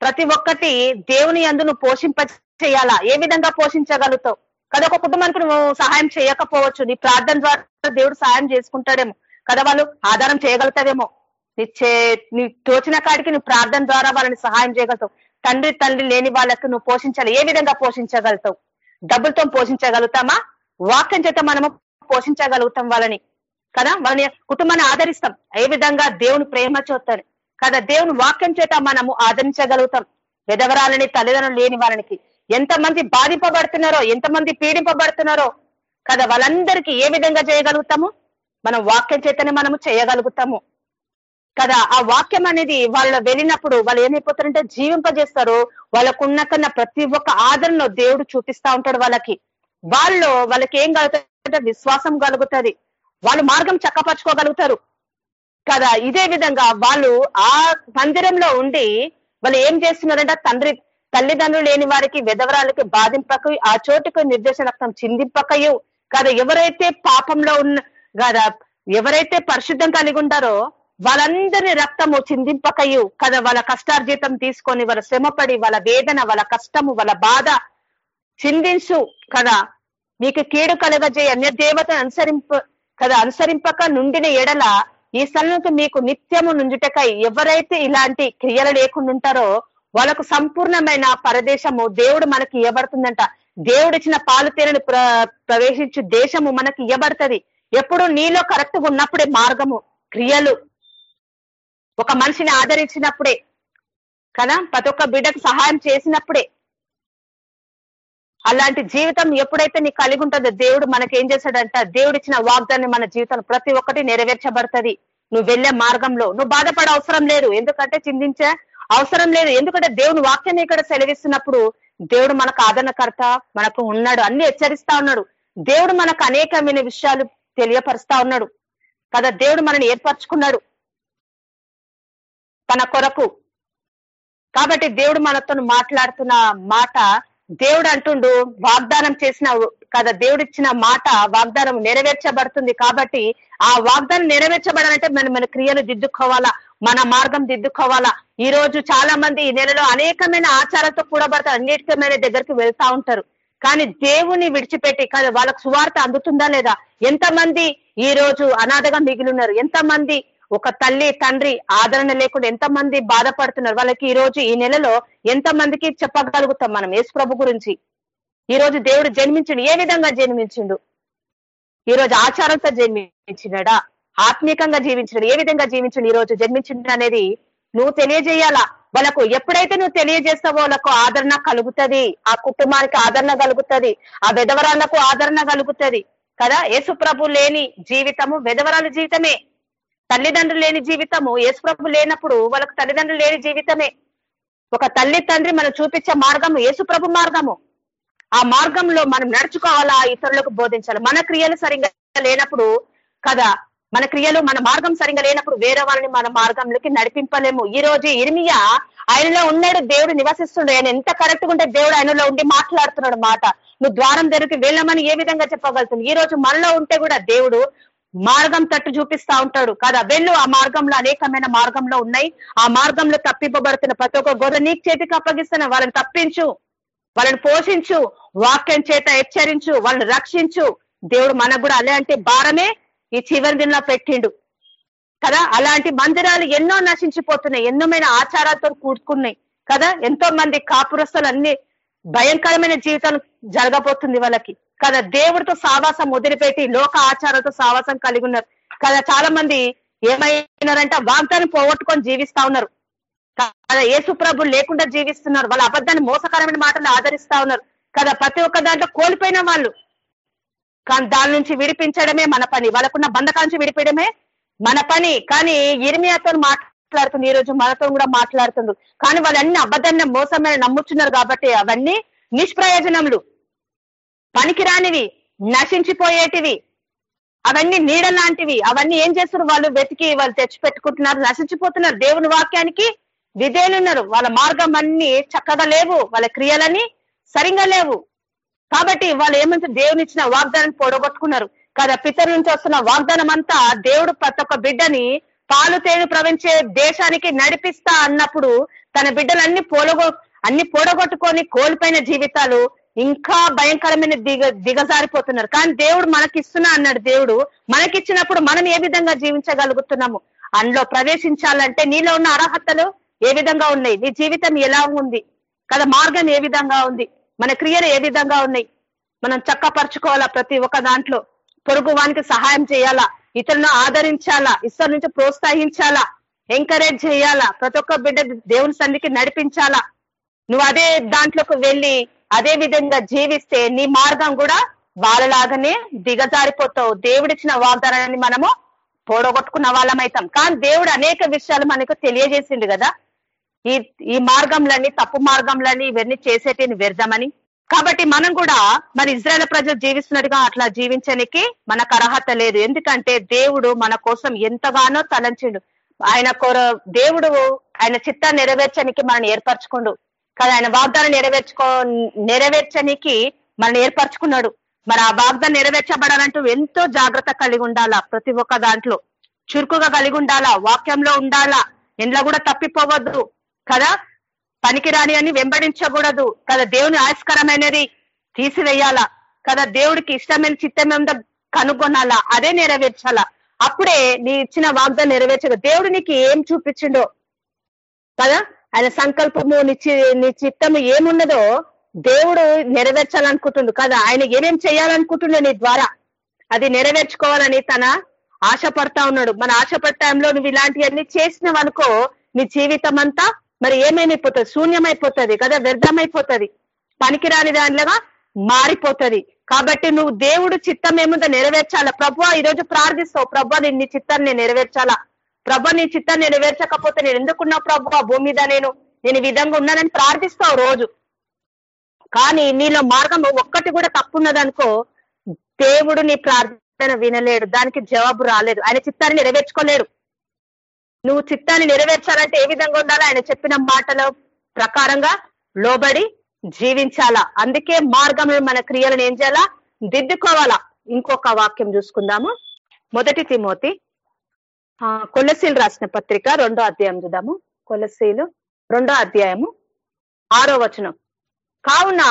ప్రతి ఒక్కటి దేవుని అందు నువ్వు పోషింప చేయాలా ఏ విధంగా పోషించగలుగుతావు? కదా ఒక కుటుంబానికి నువ్వు సహాయం చేయకపోవచ్చు. నీ ప్రార్థన ద్వారా దేవుడు సహాయం చేసుకుంటాడేమో. కదా వాళ్ళు? ఆధారం చేయగలుగుతావేమో నీ చే నీ తోచిన కాడికి నువ్వు ప్రార్థన ద్వారా వాళ్ళని సహాయం చేయగలుగుతావు. తండ్రి తండ్రి లేని వాళ్ళకు నువ్వు పోషించాలి. ఏ విధంగా పోషించగలుగుతావు? డబ్బులతో పోషించగలుగుతామా? వాక్యం చేత మనము పోషించగలుగుతాం వాళ్ళని. కదా? మన కుటుంబాన్ని ఆదరిస్తాం. ఏ విధంగా దేవుని ప్రేమ చూస్తాను కదా దేవుని వాక్యం చేత మనము ఆదరించగలుగుతాం. విధవరాలని తల్లిదండ్రులు లేని వారికి ఎంతమంది బాధింపబడుతున్నారో ఎంతమంది పీడింపబడుతున్నారో కదా వాళ్ళందరికీ ఏ విధంగా చేయగలుగుతాము? మనం వాక్యం చేతనే మనము చేయగలుగుతాము. కదా ఆ వాక్యం అనేది వాళ్ళు వెళ్ళినప్పుడు వాళ్ళు ఏమైపోతారంటే జీవింపజేస్తారు వాళ్ళకున్న కన్నా ప్రతి ఒక్క ఆదరణలో దేవుడు చూపిస్తా ఉంటాడు వాళ్ళకి. వాళ్ళు వాళ్ళకి ఏం కలుగుతారంటే విశ్వాసం కలుగుతుంది. వాళ్ళు మార్గం చక్కపరచుకోగలుగుతారు. కదా ఇదే విధంగా వాళ్ళు ఆ మందిరంలో ఉండి వాళ్ళు ఏం చేస్తున్నారంటే తండ్రి తల్లిదండ్రులు లేని వారికి విధవరాలకి బాధింపక ఆ చోటుకు నిర్దేశం రక్తం చిందింపకయు. కదా ఎవరైతే పాపంలో ఉన్న కదా ఎవరైతే పరిశుద్ధం కలిగి ఉంటారో వాళ్ళందరి రక్తము చిందింపకయు. కదా వాళ్ళ కష్టార్జితం తీసుకొని వాళ్ళ శ్రమపడి వాళ్ళ వేదన వాళ్ళ కష్టము వాళ్ళ బాధ చిందించు. కదా మీకు కీడు కలగజేయ. అన్య దేవతను అనుసరింప కదా అనుసరింపక నుండిన ఎడల ఈ స్థలంకు మీకు నిత్యము నుంచుటకై ఎవరైతే ఇలాంటి క్రియలు లేకుండా ఉంటారో వాళ్ళకు సంపూర్ణమైన పరదేశము దేవుడు మనకి ఇవ్వబడుతుందంట. దేవుడు ఇచ్చిన పాలు తేనెను ప్ర ప్రవేశించు దేశము మనకి ఇవ్వబడుతుంది. ఎప్పుడు నీలో కరెక్ట్ ఉన్నప్పుడే మార్గము క్రియలు. ఒక మనిషిని ఆదరించినప్పుడే కదా ప్రతి ఒక్క బిడ్డకు సహాయం చేసినప్పుడే అలాంటి జీవితం ఎప్పుడైతే నీకు కలిగి ఉంటుందో దేవుడు మనకి ఏం చేశాడంట దేవుడు ఇచ్చిన వాగ్దాన్ని మన జీవితంలో ప్రతి ఒక్కటి నెరవేర్చబడుతుంది. నువ్వు వెళ్ళే మార్గంలో. నువ్వు బాధపడే అవసరం లేదు. ఎందుకంటే చిందించే అవసరం లేదు. ఎందుకంటే దేవుని వాక్యాన్ని ఇక్కడ సెలవిస్తున్నప్పుడు దేవుడు మనకు ఆదరణకర్త మనకు ఉన్నాడు. అన్ని హెచ్చరిస్తా ఉన్నాడు. దేవుడు మనకు అనేకమైన విషయాలు తెలియపరుస్తా ఉన్నాడు. కదా దేవుడు మనని ఏర్పరచుకున్నాడు. తన కొరకు. కాబట్టి దేవుడు మనతో మాట్లాడుతున్న మాట దేవుడు అంటుండు వాగ్దానం చేసిన కదా దేవుడు ఇచ్చిన మాట వాగ్దానం నెరవేర్చబడుతుంది కాబట్టి ఆ వాగ్దానం నెరవేర్చబడాలంటే మనం మన క్రియలు దిద్దుకోవాలా మన మార్గం దిద్దుకోవాలా. ఈ రోజు చాలా మంది ఈ నెలలో అనేకమైన ఆచారాలతో కూడబడతారు అనేకమైన దగ్గరికి వెళ్తా ఉంటారు. కానీ దేవుని విడిచిపెట్టి కదా వాళ్ళకు సువార్త అందుతుందా లేదా? ఎంతమంది ఈ రోజు అనాథగా మిగిలి ఉన్నారు? ఎంతమంది ఒక తల్లి తండ్రి ఆదరణ లేకుండా ఎంతమంది బాధపడుతున్నారు? వాళ్ళకి ఈ రోజు ఈ నెలలో ఎంతమందికి చెప్పగలుగుతాం మనం యేసు ప్రభు గురించి? ఈ రోజు దేవుడు జన్మించిండు. ఏ విధంగా జన్మించిండు? ఈ రోజు ఆచారంతో జన్మించినడా? ఆత్మీకంగా జీవించినాడు. ఏ విధంగా జీవించిండు ఈ రోజు జన్మించిండు అనేది నువ్వు తెలియజేయాలా? వాళ్ళకు ఎప్పుడైతే నువ్వు తెలియజేస్తావో వాళ్ళకు ఆదరణ కలుగుతది. ఆ కుటుంబానికి ఆదరణ కలుగుతుంది. ఆ విధవరాలకు ఆదరణ కలుగుతది. కదా? యేసుప్రభు లేని జీవితము విధవరాల జీవితమే. తల్లిదండ్రులు లేని జీవితము యేసుప్రభు లేనప్పుడు వాళ్ళకు తల్లిదండ్రులు లేని జీవితమే. ఒక తల్లి తండ్రి మనం చూపించే మార్గము యేసుప్రభు మార్గము. ఆ మార్గంలో మనం నడుచుకోవాలా ఇతరులకు బోధించాలి. మన క్రియలు సరిగ్గా లేనప్పుడు కదా మన క్రియలు మన మార్గం సరిగ్గా లేనప్పుడు వేరే వాళ్ళని మన మార్గంలోకి నడిపింపలేము. ఈ రోజు ఇర్మియా ఆయనలో ఉన్నాడు దేవుడు నివసిస్తుండే. ఆయన ఎంత కరెక్ట్ ఉంటే దేవుడు ఆయనలో ఉండి మాట్లాడుతున్నాడు మాట. నువ్వు ద్వారం తెరికి వెళ్ళమని ఏ విధంగా చెప్పగలుగుతుంది ఈ రోజు మనలో ఉంటే కూడా దేవుడు మార్గం తట్టు చూపిస్తా ఉంటాడు. కదా? వెళ్ళు ఆ మార్గంలో అనేకమైన మార్గంలో ఉన్నాయి. ఆ మార్గంలో తప్పింపబడుతున్న ప్రతి ఒక్క గొర్రె నీకు చేతికి అప్పగిస్తున్న వాళ్ళని తప్పించు. వాళ్ళని పోషించు. వాక్యం చేత హెచ్చరించు. వాళ్ళని రక్షించు. దేవుడు మనకు కూడా అలాంటి భారమే ఈ చివరి దినలో పెట్టిండు. కదా? అలాంటి మందిరాలు ఎన్నో నశించిపోతున్నాయి. ఎన్నోమైన ఆచారాలతో కూడుకున్నాయి. కదా? ఎంతో మంది కాపురస్తులు అన్ని భయంకరమైన జీవితాలు జరగబోతుంది వాళ్ళకి. కదా దేవుడితో సావాసం వదిలిపెట్టి లోక ఆచారంతో సావాసం కలిగి ఉన్నారు. కదా చాలా మంది ఏమైనారంటే వాగ్దాన్ని పోగొట్టుకొని జీవిస్తా ఉన్నారు. కదా ఏసుప్రభు లేకుండా జీవిస్తున్నారు. వాళ్ళ అబద్ధాన్ని మోసకరమైన మాటలు ఆదరిస్తా ఉన్నారు. కదా ప్రతి ఒక్క దాంట్లో కోల్పోయిన వాళ్ళు. కానీ దాని నుంచి విడిపించడమే మన పని. వాళ్ళకున్న బంధకాల నుంచి విడిపించడమే మన పని. కానీ ఇరిమియాతో మాట్లాడుతుంది. ఈ రోజు మనతో కూడా మాట్లాడుతుంది. కానీ వాళ్ళన్ని అబద్ధాన్ని మోసమైన నమ్ముచున్నారు కాబట్టి అవన్నీ నిష్ప్రయోజనములు. పనికిరానివి నశించిపోయేటివి. అవన్నీ నీడ లాంటివి అవన్నీ ఏం చేస్తున్నారు వాళ్ళు? వెతికి వాళ్ళు తెచ్చి పెట్టుకుంటున్నారు నశించిపోతున్నారు దేవుని వాక్యానికి. విధేయులున్నారు వాళ్ళ మార్గం అన్ని చక్కగా లేవు. వాళ్ళ క్రియలని సరిగా లేవు. కాబట్టి వాళ్ళు ఏమంటే దేవుని ఇచ్చిన వాగ్దానం పొడగొట్టుకున్నారు కదా పితరుల నుంచి వస్తున్న వాగ్దానం అంతా దేవుడు ప్రతి ఒక్క బిడ్డని పాలు తేను ప్రవహించే దేశానికి నడిపిస్తా అన్నప్పుడు తన బిడ్డలన్నీ పోలగొ అన్ని పొడగొట్టుకొని కోల్పోయిన జీవితాలు ఇంకా భయంకరమైన దిగ దిగజారిపోతున్నారు. కానీ దేవుడు మనకిస్తున్నా అన్నాడు దేవుడు. మనకిచ్చినప్పుడు మనం ఏ విధంగా జీవించగలుగుతున్నాము? అందులో ప్రవేశించాలంటే నీలో ఉన్న అర్హతలు ఏ విధంగా ఉన్నాయి? నీ జీవితం ఎలా ఉంది? కదా మార్గం ఏ విధంగా ఉంది? మన క్రియలు ఏ విధంగా ఉన్నాయి? మనం చక్కపరచుకోవాలా ప్రతి ఒక్క దాంట్లో? పొరుగు వానికి సహాయం చేయాలా? ఇతరులను ఆదరించాలా? ఇతరుల నుంచి ప్రోత్సహించాలా? ఎంకరేజ్ చేయాలా? ప్రతి ఒక్క బిడ్డ దేవుని సన్నిధికి నడిపించాలా? నువ్వు అదే దాంట్లోకి వెళ్ళి అదే విధంగా జీవిస్తే నీ మార్గం కూడా వాళ్ళలాగానే దిగజారిపోతావు దేవుడిచ్చిన వాగ్దానాన్ని మనము పోడగొట్టుకున్న వాళ్ళమైతాం కానీ దేవుడు అనేక విషయాలు మనకు తెలియజేసిండు కదా. ఈ ఈ మార్గంలన్నీ తప్పు మార్గంలన్నీ ఇవన్నీ చేసేటిని వ్యర్థమని. కాబట్టి మనం కూడా మరి ఇజ్రాయల్ ప్రజలు జీవిస్తున్నట్టుగా అట్లా జీవించడానికి మనకు అర్హత లేదు. ఎందుకంటే దేవుడు మన కోసం ఎంతగానో తలంచిండు. ఆయన కొర దేవుడు ఆయన చిత్తాన్ని నెరవేర్చడానికి మనల్ని ఏర్పరచుకుండు. కదా ఆయన వాగ్దానం నెరవేర్చుకో నెరవేర్చనికి మనల్ని ఏర్పరచుకున్నాడు. మరి ఆ వాగ్దానం నెరవేర్చబడాలంటూ ఎంతో జాగ్రత్త కలిగి ఉండాలా ప్రతి ఒక్క దాంట్లో? చురుకుగా కలిగి ఉండాలా? వాక్యంలో ఉండాలా? ఇంట్లో కూడా తప్పిపోవద్దు. కదా? పనికిరాని అని వెంబడించకూడదు. కదా? దేవుని ఆయస్కరమైనది తీసివేయాలా? కదా? దేవుడికి ఇష్టమైన చిత్తం ఏందో కనుగొనాలా? అదే నెరవేర్చాలా? అప్పుడే నీ ఇచ్చిన వాగ్దానం నెరవేర్చదు దేవుడు నీకు ఏం చూపించిండో? కదా? ఆయన సంకల్పము నీ నీ చిత్తము ఏమున్నదో దేవుడు నెరవేర్చాలనుకుంటుండు. కదా? ఆయన ఏమేం చేయాలనుకుంటుండో నీ ద్వారా? అది నెరవేర్చుకోవాలని తన ఆశపడతా ఉన్నాడు. మన ఆశపడే టైంలో నువ్వు ఇలాంటివన్నీ చేసినవనుకో నీ జీవితం అంతా మరి ఏమేమైపోతుంది శూన్యమైపోతుంది కదా? వ్యర్థమైపోతుంది. పనికిరాని దానిలాగా మారిపోతుంది. కాబట్టి నువ్వు దేవుడు చిత్తం ఏముందో నెరవేర్చాలా? ప్రభు ఈ రోజు ప్రార్థిస్తావు. ప్రభు నేను నీ చిత్తాన్ని నెరవేర్చాలా? ప్రభు నీ చిత్తాన్ని నెరవేర్చకపోతే నేను ఎందుకున్నా ప్రభు? భూమి మీద నేను నేను విధంగా ఉన్నానని ప్రార్థిస్తావు రోజు. కానీ నీలో మార్గం ఒక్కటి కూడా తప్పున్నదనుకో దేవుడు నీ ప్రార్థన వినలేడు. దానికి జవాబు రాలేదు. ఆయన చిత్తాన్ని నెరవేర్చుకోలేడు. నువ్వు చిత్తాన్ని నెరవేర్చాలంటే ఏ విధంగా ఉండాలో? ఆయన చెప్పిన మాటల ప్రకారంగా లోబడి జీవించాలా? అందుకే మార్గంలో మన క్రియలను ఏం చేయాలా? దిద్దుకోవాలా? ఇంకొక వాక్యం చూసుకుందాము. మొదటి తిమోతి కొలసీలు రాసిన పత్రిక రెండో అధ్యాయం చూద్దాము. కొలసీలు రెండో అధ్యాయము ఆరో వచనం. కావున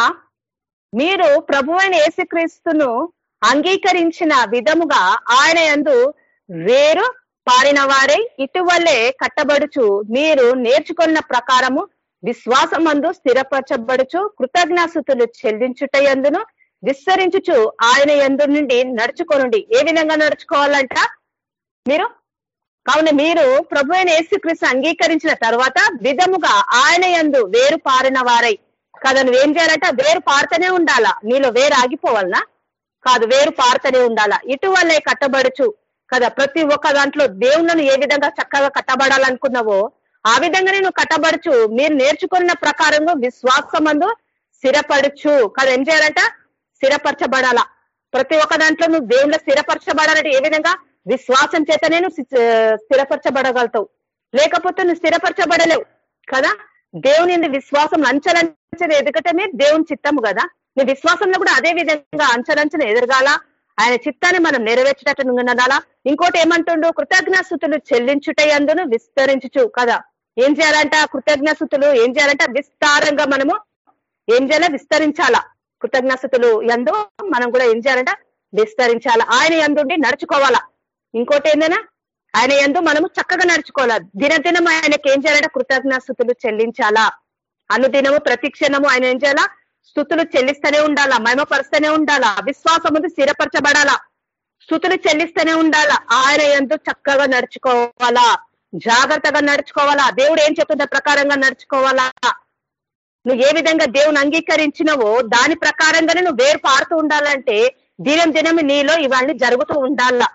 మీరు ప్రభువైన యేసుక్రీస్తును అంగీకరించిన విధముగా ఆయన యందు వేరు పారిన వారై ఇటువలే కట్టబడుచు మీరు నేర్చుకున్న ప్రకారము విశ్వాసమందు స్థిరపరచబడుచు కృతజ్ఞాసుతులు చెల్లించుటయందును విస్తరించుచు ఆయన యందు నుండి నడుచుకోనుండి. ఏ విధంగా నడుచుకోవాలంట? మీరు కావున మీరు ప్రభు అయిన యేసుక్రీస్తు అంగీకరించిన తర్వాత విధముగా ఆయన యందు వేరు పారిన వారై. కదా నువ్వేం చేయాలంటే వేరు పారుతూనే ఉండాలా? నీలో వేరు ఆగిపోవాలనా? కాదు వేరు పారుతూనే ఉండాలా? ఇటువల్లే కట్టబడుచు. కదా ప్రతి ఒక్క దాంట్లో దేవుళ్ళను ఏ విధంగా చక్కగా కట్టబడాలనుకున్నావో ఆ విధంగానే నువ్వు కట్టబడుచు. మీరు నేర్చుకున్న ప్రకారంగా విశ్వాసమందు స్థిరపడుచు. కదా ఏం చేయాలంట స్థిరపరచబడాలా? ప్రతి ఒక్క దాంట్లో నువ్వు దేవుళ్ళ స్థిరపరచబడాలంటే ఏ విధంగా? విశ్వాసం చేతనే నువ్వు స్థిరపరచబడగలుగుతావు. లేకపోతే నువ్వు స్థిరపరచబడలేవు. కదా? దేవుని విశ్వాసం అంచలంచలు ఎదగటమే దేవుని చిత్తము కదా? నీ విశ్వాసంలో కూడా అదే విధంగా అంచలంచలు ఎదగాల? ఆయన చిత్తాన్ని మనం నెరవేర్చేటట్టు ఉండాలా ఇంకోటి ఏమంటుండు? కృతజ్ఞాస్థుతులు చెల్లించుటయందును విస్తరించుచు కదా? ఏం చేయాలంట? కృతజ్ఞాస్థుతులు ఏం చేయాలంట? విస్తారంగా మనము ఏం చేయాలా? విస్తరించాలా? కృతజ్ఞాస్థుతులు ఎందు మనం కూడా ఏం చేయాలంట? విస్తరించాలా? ఆయన ఎందుండి నడుచుకోవాలా? ఇంకోటి ఏందైనా ఆయన ఎందు మనము చక్కగా నడుచుకోవాలా? దినదినం ఆయనకి ఏం చేయాలంటే కృతజ్ఞాస్థుతులు చెల్లించాలా? అనుదినము ప్రతి క్షణము ఆయన ఏం చేయాలా? స్థుతులు చెల్లిస్తూనే ఉండాలా? మహిమపరుస్తూనే ఉండాలా? విశ్వాసం ముందు స్థిరపరచబడాలా? స్థుతులు చెల్లిస్తూనే ఉండాలా? ఆయన ఎందు చక్కగా నడుచుకోవాలా? జాగ్రత్తగా నడుచుకోవాలా? దేవుడు ఏం చెప్తున్న ప్రకారంగా నడుచుకోవాలా? నువ్వు ఏ విధంగా దేవుని అంగీకరించినవో దాని ప్రకారంగానే నువ్వు వేరు పారుతూ ఉండాలంటే దినం దినం నీలో ఇవన్నీ జరుగుతూ ఉండాలా?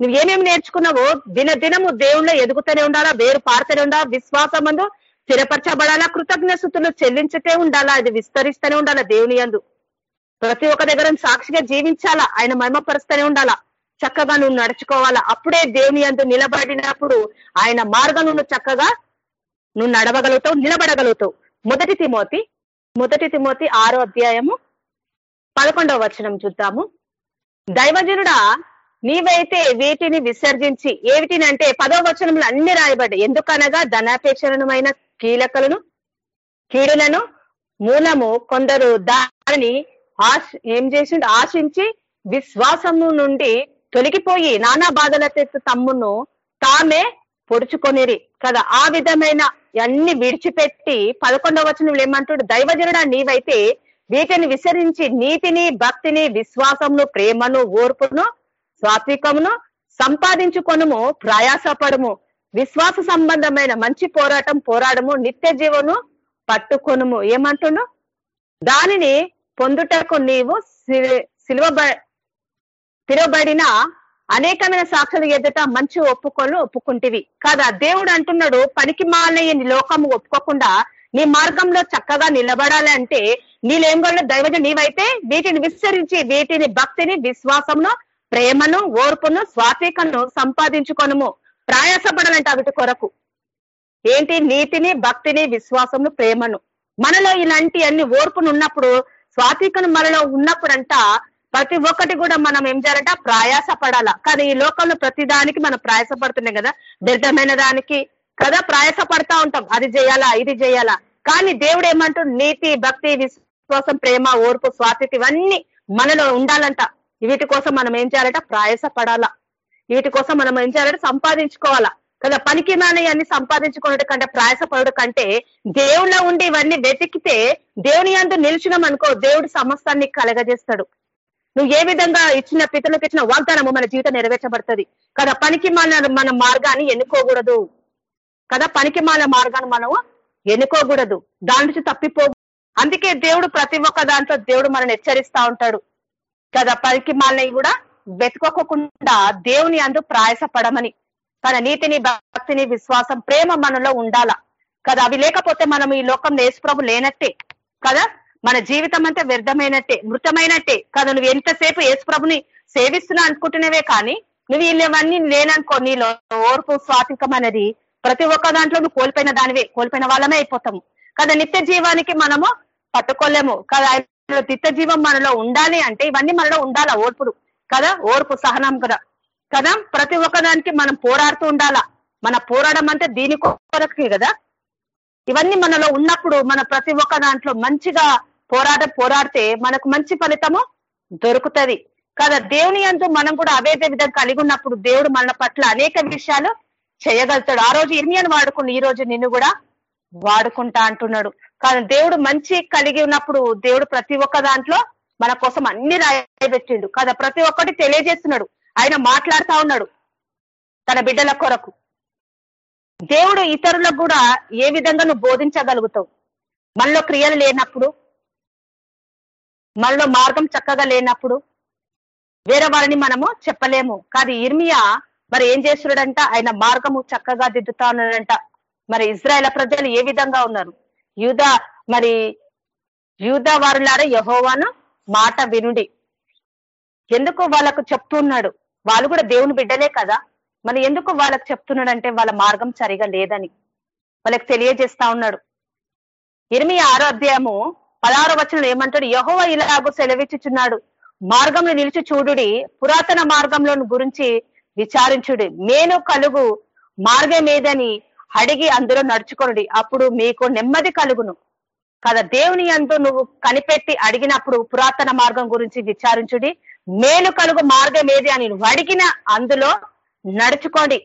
నువ్వు ఏమేమి నేర్చుకున్నావో? దిన దినము దేవుళ్ళో ఎదుగుతూనే ఉండాలా వేరు పారుతూనే ఉండాలా విశ్వాసం ముందు స్థిరపరచబడాలా కృతజ్ఞతలు చెల్లించుతే ఉండాలా అది విస్తరిస్తూనే ఉండాలా దేవుని యందు. ప్రతి ఒక్క దగ్గర సాక్షిగా జీవించాలా ఆయన మర్మపరుస్తూనే ఉండాలా చక్కగా నువ్వు నడుచుకోవాలా. అప్పుడే దేవుని యందు నిలబడినప్పుడు ఆయన మార్గం నువ్వు చక్కగా నువ్వు నడవగలుగుతావు నిలబడగలుగుతావు. మొదటి తిమోతి మొదటి తిమోతి ఆరో అధ్యాయము పదకొండవ వచనం చూద్దాము. దైవజనుడా నీవైతే వీటిని విసర్జించి ఏమిటిని అంటే పదవ వచనంలో అన్ని రాయబడ్డాయి. ఎందుకనగా ధనాపేక్షణమైన కీలకలను కీడులను మూలము కొందరు దానిని ఆశ ఏం చేసిండు? ఆశించి విశ్వాసము నుండి తొలగిపోయి నానా బాధలతో తమ్మును తామే పొడుచుకొనిరి. కదా ఆ విధమైన అన్ని విడిచిపెట్టి పదకొండవ వచనంలో ఏమంటాడు? దైవజనుడా నీవైతే వీటిని విసరించి నీతిని భక్తిని విశ్వాసమును ప్రేమను ఓర్పును సాత్వికమును సంపాదించుకొనుము ప్రయాసపడము. విశ్వాస సంబంధమైన మంచి పోరాటం పోరాడము నిత్య జీవను పట్టుకొనుము. ఏమంటున్నా దానిని పొందుటకు నీవు సిలువ తిరగబడిన అనేకమైన సాక్షులు ఎదుట మంచి ఒప్పుకొని ఒప్పుకుంటివి. కాదా? దేవుడు అంటున్నాడు పనికి మాలయ్య లోకము ఒప్పుకోకుండా నీ మార్గంలో చక్కగా నిలబడాలి అంటే నీలేం కూడా దైవజ నీవైతే వీటిని విస్తరించి వీటిని భక్తిని విశ్వాసమును ప్రేమను ఓర్పును స్వాతికను సంపాదించుకొనుము. ప్రయాసపడాలంట వీటి కొరకు. ఏంటి? నీతిని భక్తిని విశ్వాసము ప్రేమను. మనలో ఇలాంటి అన్ని ఓర్పును ఉన్నప్పుడు స్వాతికను మనలో ఉన్నప్పుడంట ప్రతి ఒక్కటి కూడా మనం ఏం చేయాలంట? ప్రయాస పడాలా కానీ ఈ లోకంలో ప్రతి దానికి మనం ప్రయాస పడుతున్నాం కదా? దృఢమైన దానికి కదా ప్రయాస పడతా ఉంటాం. అది చేయాలా? ఇది చేయాలా? కానీ దేవుడు ఏమంటాడు నీతి భక్తి విశ్వాసం ప్రేమ ఓర్పు స్వాతికి ఇవన్నీ మనలో ఉండాలంట. వీటి కోసం మనం ఏం చేయాలంటే ప్రయాస పడాలా వీటి కోసం మనం ఏం చేయాలంటే సంపాదించుకోవాలా. కదా పనికి అన్ని సంపాదించుకోవడం కంటే ప్రయాసపడడం కంటే దేవుళ్ళ ఉండి ఇవన్నీ వెతికితే దేవుని అందు నిలిచినాం అనుకో దేవుడు సమస్తాన్ని కలగజేస్తాడు. నువ్వు ఏ విధంగా ఇచ్చిన పితలకు ఇచ్చిన వాగ్దానము మన జీవితం నెరవేర్చబడుతుంది? కదా పనికి మన మన మార్గాన్ని ఎన్నుకోకూడదు. కదా పనికి మాల మార్గాన్ని మనం ఎన్నుకోకూడదు. దాని నుంచి తప్పిపో అందుకే దేవుడు ప్రతి ఒక్క దాంట్లో దేవుడు మనల్ని హెచ్చరిస్తా ఉంటాడు. కదా పలికి మాలని కూడా వెతుకోకుండా దేవుని అందు ప్రయాసపడమని. తన నీతిని భక్తిని విశ్వాసం ప్రేమ మనలో ఉండాలా. కదా అవి లేకపోతే మనం ఈ లోకం యేసుప్రభు లేనట్టే. కదా మన జీవితం అంతా వ్యర్థమైనట్టే మృతమైనట్టే. కదా నువ్వు ఎంతసేపు యేసుప్రభుని సేవిస్తున్నా అనుకుంటున్నవే కానీ నువ్వు ఇవన్నీ లేననుకో నీలో ఓర్పు స్వాతికం అనేది ప్రతి ఒక్క దాంట్లో నువ్వు కోల్పోయిన దానివే. కోల్పోయిన వాళ్ళమే అయిపోతాము. కదా నిత్య జీవానికి మనము పట్టుకోలేము. కదా ఆయన నిత్య జీవం మనలో ఉండాలి అంటే ఇవన్నీ మనలో ఉండాలా? ఓర్పుడు కదా? ఓర్పు సహనం కదా. కదా? ప్రతి ఒక్కదానికి మనం పోరాడుతూ ఉండాలా? మన పోరాడడం అంటే దీని కొరకే కదా? ఇవన్నీ మనలో ఉన్నప్పుడు మన ప్రతి ఒక్క దాంట్లో మంచిగా పోరాట పోరాడితే మనకు మంచి ఫలితము దొరుకుతది. కదా? దేవుని అందు మనం కూడా అవేదే విధంగా కలిగి ఉన్నప్పుడు దేవుడు మన పట్ల అనేక విషయాలు చేయగలుగుతాడు. ఆ రోజు ఇర్మియాను వాడుకుని ఈ రోజు నిన్ను కూడా వాడుకుంటా అంటున్నాడు. కానీ దేవుడు మంచి కలిగి ఉన్నప్పుడు దేవుడు ప్రతి ఒక్క దాంట్లో మన కోసం అన్ని రాయబెట్టిండు కదా ప్రతి ఒక్కటి తెలియజేస్తున్నాడు. ఆయన మాట్లాడుతా ఉన్నాడు తన బిడ్డల కొరకు. దేవుడు ఇతరులకు కూడా ఏ విధంగా నువ్వు బోధించగలుగుతావు? మనలో క్రియలు లేనప్పుడు? మనలో మార్గం చక్కగా లేనప్పుడు? వేరే వారిని మనము చెప్పలేము. కానీ ఇర్మియా మరి ఏం చేస్తున్నాడంట? ఆయన మార్గము చక్కగా దిద్దుతా ఉన్నాడంట. మరి ఇజ్రాయెల్ ప్రజలు ఏ విధంగా ఉన్నారు? యూదా మరి యూదా వారులారా యహోవాను మాట వినుడి. ఎందుకు వాళ్ళకు చెప్తున్నాడు? వాళ్ళు కూడా దేవుని బిడ్డలే కదా. మరి ఎందుకు వాళ్ళకు చెప్తున్నాడంటే వాళ్ళ మార్గం సరిగా లేదని. వాళ్ళకి తెలియజేస్తా ఉన్నాడు. ఇరిమి ఆరో అధ్యాయము పదహారో వచనంలో ఏమంటాడు? యహోవ ఇలాగో సెలవిచ్చుచున్నాడు. మార్గంలో నిలిచి చూడుడి పురాతన మార్గంలో గురించి విచారించుడి. మేను కలుగు మార్గమేదని అడిగి అందులో నడుచుకొనుడి. అప్పుడు మీకు నెమ్మది కలుగును. కదా దేవుని అందు నువ్వు కనిపెట్టి అడిగినప్పుడు పురాతన మార్గం గురించి విచారించుడి. మేలు కలుగు మార్గం ఏది అని నువ్వు అడిగిన అందులో నడుచుకోండి.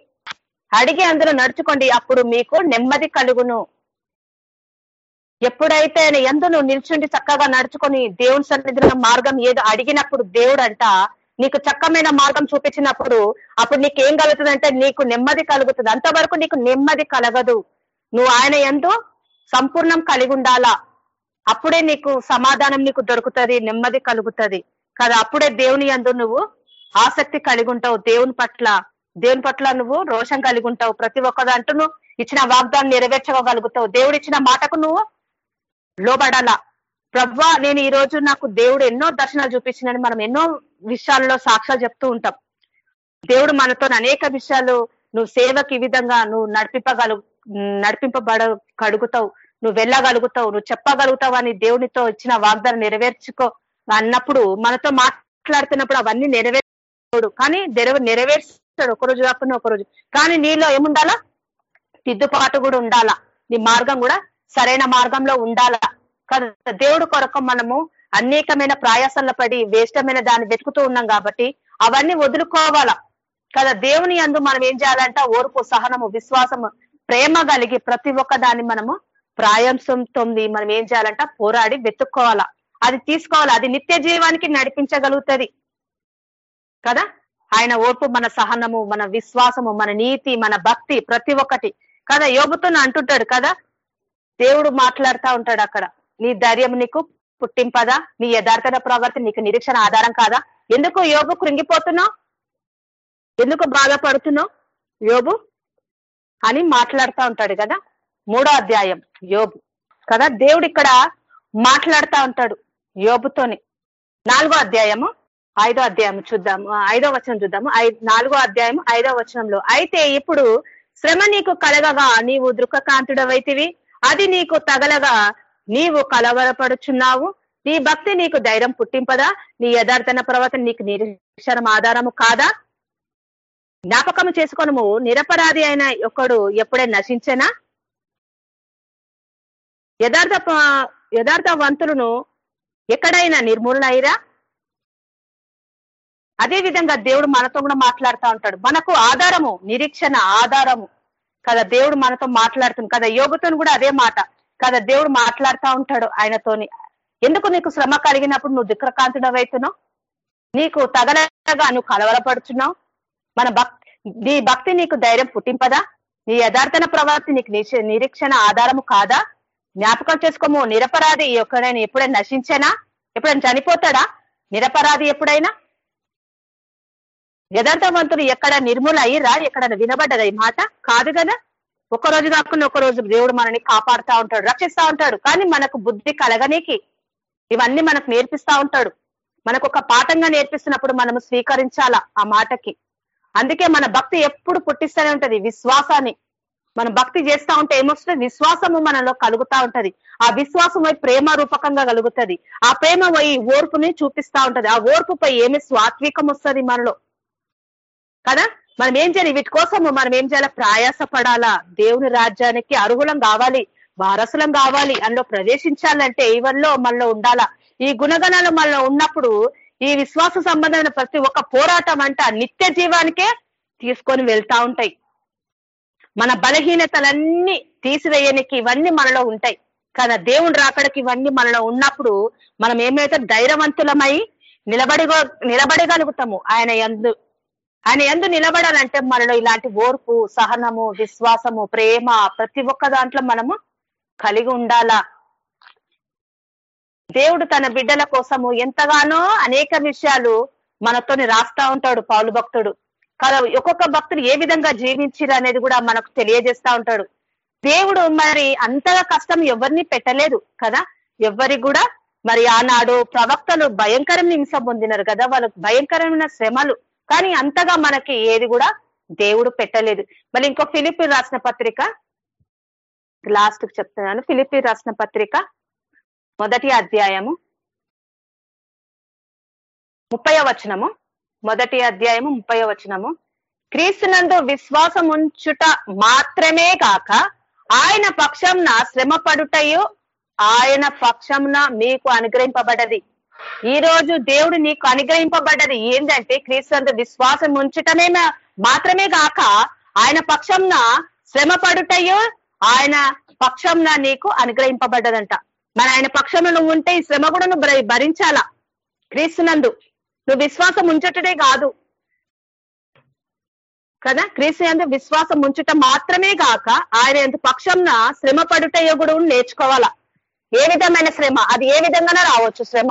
అడిగి అందులో నడుచుకోండి. అప్పుడు మీకు నెమ్మది కలుగును. ఎప్పుడైతే ఆయన ఎందు నువ్వు నిల్చుండి చక్కగా నడుచుకొని దేవుని సన్నిధిలో మార్గం ఏదో అడిగినప్పుడు దేవుడు అంట నీకు చక్కమైన మార్గం చూపించినప్పుడు అప్పుడు నీకు ఏం కలుగుతుంది అంటే నీకు నెమ్మది కలుగుతుంది. అంతవరకు నీకు నెమ్మది కలగదు. నువ్వు ఆయన ఎందు సంపూర్ణం కలిగి ఉండాలా? అప్పుడే నీకు సమాధానం నీకు దొరుకుతుంది నెమ్మది కలుగుతుంది. కదా అప్పుడే దేవుని ఎందు నువ్వు ఆసక్తి కలిగి ఉంటావు. దేవుని పట్ల దేవుని పట్ల నువ్వు రోషం కలిగి ఉంటావు. ప్రతి ఒక్క దాంట్లో నువ్వు ఇచ్చిన వాగ్దానం నెరవేర్చగలుగుతావు దేవుడు ఇచ్చిన మాటకు నువ్వు లోబడాలా? ప్రవ్వా నేను ఈ రోజు నాకు దేవుడు ఎన్నో దర్శనాలు చూపించినని మనం ఎన్నో విషయాల్లో సాక్ష్యాలు చెప్తూ ఉంటాం. దేవుడు మనతో అనేక విషయాలు నువ్వు సేవకి ఈ విధంగా నువ్వు నడిపింపగలుగు నడిపింపబడ కడుగుతావు. నువ్వు వెళ్ళగలుగుతావు. నువ్వు చెప్పగలుగుతావు అని దేవునితో ఇచ్చిన వాగ్దానం నెరవేర్చుకో అన్నప్పుడు మనతో మాట్లాడుతున్నప్పుడు అవన్నీ నెరవేర్చాడు కానీ నెరవే నెరవేర్చాడు ఒకరోజు కాకుండా ఒకరోజు. కానీ నీలో ఏముండాలా? తిద్దుపాటు కూడా ఉండాలా? నీ మార్గం కూడా సరైన మార్గంలో ఉండాలా? కదా? దేవుడు కొరకు మనము అనేకమైన ప్రయాసాల పడి వేష్టమైన దాన్ని వెతుకుతూ ఉన్నాం కాబట్టి అవన్నీ వదులుకోవాలా. కదా దేవుని అందు మనం ఏం చేయాలంట ఓర్పు సహనము విశ్వాసము ప్రేమ కలిగి ప్రతి ఒక్క దాన్ని మనము ప్రాయంసంతో మనం ఏం చేయాలంట పోరాడి వెతుక్కోవాలా. అది తీసుకోవాలా. అది నిత్య జీవానికి నడిపించగలుగుతుంది. కదా ఆయన ఓర్పు మన సహనము మన విశ్వాసము మన నీతి మన భక్తి ప్రతి ఒక్కటి. కదా యోగుతో అంటుంటాడు కదా దేవుడు మాట్లాడుతూ ఉంటాడు అక్కడ. నీ ధైర్యం నీకు పుట్టింపదా? నీ యథార్థన ప్రవర్తి నీకు నిరీక్షణ ఆధారం కాదా? ఎందుకు యోగు కృంగిపోతున్నావు? ఎందుకు బాధపడుతున్నావు? యోబు? అని మాట్లాడుతూ ఉంటాడు కదా? మూడో అధ్యాయం యోబు. కదా? దేవుడు ఇక్కడ మాట్లాడుతూ ఉంటాడు యోబుతోని. నాలుగో అధ్యాయము ఐదో అధ్యాయం చూద్దాము. ఐదో వచనం చూద్దాము. నాలుగో అధ్యాయం ఐదో వచనంలో. అయితే ఇప్పుడు శ్రమ నీకు కలగగా నీవు దృక్కకాంతుడవైతివి అది నీకు తగలగా నీవు కలవరపడుచున్నావు. నీ భక్తి నీకు ధైర్యం పుట్టింపదా? నీ యథార్థన ప్రవర్తన నీకు నిరీక్షణ ఆధారము కాదా? జ్ఞాపకం చేసుకొనము నిరపరాధి అయిన ఒకడు ఎప్పుడే నశించనా? యథార్థ యథార్థవంతులను ఎక్కడైనా నిర్మూలన అయిరా అదే విధంగా దేవుడు మనతో కూడా మాట్లాడుతూ ఉంటాడు. మనకు ఆధారము నిరీక్షణ ఆధారము కదా దేవుడు మనతో మాట్లాడుతుంది కదా? యోగుతో కూడా అదే మాట. కదా దేవుడు మాట్లాడుతూ ఉంటాడు ఆయనతోని. ఎందుకు నీకు శ్రమ కలిగినప్పుడు నువ్వు దిక్రకాంతుడవైతున్నావు నీకు తగలగా నువ్వు కలవరపడుచున్నావు? మన భక్ నీ భక్తి నీకు ధైర్యం పుట్టింపదా? నీ యథార్థన ప్రవర్తి నీకు నిరీక్షణ ఆధారము కాదా? జ్ఞాపకం చేసుకోము నిరపరాధి ఎక్కడైనా ఎప్పుడైనా నశించేనా? ఎప్పుడైనా చనిపోతాడా? నిరపరాధి ఎప్పుడైనా? యథార్థవంతులు ఎక్కడ నిర్మూల అయ్యిరా ఎక్కడ వినబడ్డదా ఈ మాట? కాదు కదా? ఒక రోజు కాకుండా ఒక రోజు దేవుడు మనని కాపాడుతా ఉంటాడు రక్షిస్తా ఉంటాడు. కానీ మనకు బుద్ధి కలగనీకి ఇవన్నీ మనకు నేర్పిస్తా ఉంటాడు. మనకు ఒక పాఠంగా నేర్పిస్తున్నప్పుడు మనము స్వీకరించాలా ఆ మాటకి? అందుకే మన భక్తి ఎప్పుడు పుట్టిస్తూనే ఉంటది విశ్వాసాన్ని. మనం భక్తి చేస్తా ఉంటే ఏమొస్తుంది? విశ్వాసము మనలో కలుగుతా ఉంటది. ఆ విశ్వాసం పోయి ప్రేమ రూపకంగా కలుగుతుంది. ఆ ప్రేమ పోయి ఓర్పుని చూపిస్తా ఉంటది. ఆ ఓర్పుపై ఏమి స్వాత్వికం వస్తుంది మనలో? కదా? మనం ఏం చేయాలి? వీటి కోసము మనం ఏం చేయాలి? ప్రయాస పడాలా దేవుని రాజ్యానికి అర్హులం కావాలి వారసులం కావాలి అందులో ప్రవేశించాలంటే ఇవల్లో మనలో ఉండాలా? ఈ గుణగణాలు మనలో ఉన్నప్పుడు ఈ విశ్వాస సంబంధమైన ప్రతి ఒక్క పోరాటం అంట నిత్య జీవానికే తీసుకొని వెళ్తా ఉంటాయి. మన బలహీనతలన్నీ తీసివేయనికి ఇవన్నీ మనలో ఉంటాయి. కదా దేవుని రాకడికి ఇవన్నీ మనలో ఉన్నప్పుడు మనం ఏమైతే ధైర్యవంతులమై నిలబడి నిలబడగలుగుతాము ఆయన ఎందు ఆయన ఎందు నిలబడాలంటే మనలో ఇలాంటి ఓర్పు సహనము విశ్వాసము ప్రేమ ప్రతి ఒక్క దాంట్లో మనము కలిగి ఉండాలా? దేవుడు తన బిడ్డల కోసము ఎంతగానో అనేక విషయాలు మనతోని రాస్తా ఉంటాడు పౌలు భక్తుడు. కదా ఒక్కొక్క భక్తుడు ఏ విధంగా జీవించిరు అనేది కూడా మనకు తెలియజేస్తా ఉంటాడు. దేవుడు మరి అంతగా కష్టం ఎవరిని పెట్టలేదు కదా? ఎవరి కూడా మరి ఆనాడు ప్రవక్తలు భయంకరమైన హింస పొందినారు కదా? వాళ్ళకు భయంకరమైన శ్రమలు. కానీ అంతగా మనకి ఏది కూడా దేవుడు పెట్టలేదు. మళ్ళీ ఇంకో ఫిలిపి రాసిన పత్రిక లాస్ట్కి చెప్తున్నాను. ఫిలిపి రాసిన పత్రిక మొదటి అధ్యాయము ముప్పై వచనము మొదటి అధ్యాయము ముప్పై వచనము. క్రీస్తునందు విశ్వాసం ఉంచుట మాత్రమే కాక ఆయన పక్షంన శ్రమ పడుటయు ఆయన పక్షంన మీకు అనుగ్రహింపబడది. ఈ రోజు దేవుడు నీకు అనుగ్రహింపబడ్డది ఏంటంటే క్రీస్తు విశ్వాసం ఉంచటమే మాత్రమే కాక ఆయన పక్షంన శ్రమ పడుటయో ఆయన పక్షంన నీకు అనుగ్రహింపబడ్డదంట. మరి ఆయన పక్షంలో నువ్వు ఉంటే ఈ శ్రమ కూడా నువ్వు భరించాలా? క్రీస్తునందు నువ్వు విశ్వాసం ఉంచటమే కాదు. కదా? క్రీస్తు యందు విశ్వాసం ఉంచుట మాత్రమే కాక ఆయన ఎంత పక్షంన శ్రమ పడుటయో కూడా నేర్చుకోవాలా? ఏ విధమైన శ్రమ? అది ఏ విధంగానే రావచ్చు శ్రమ.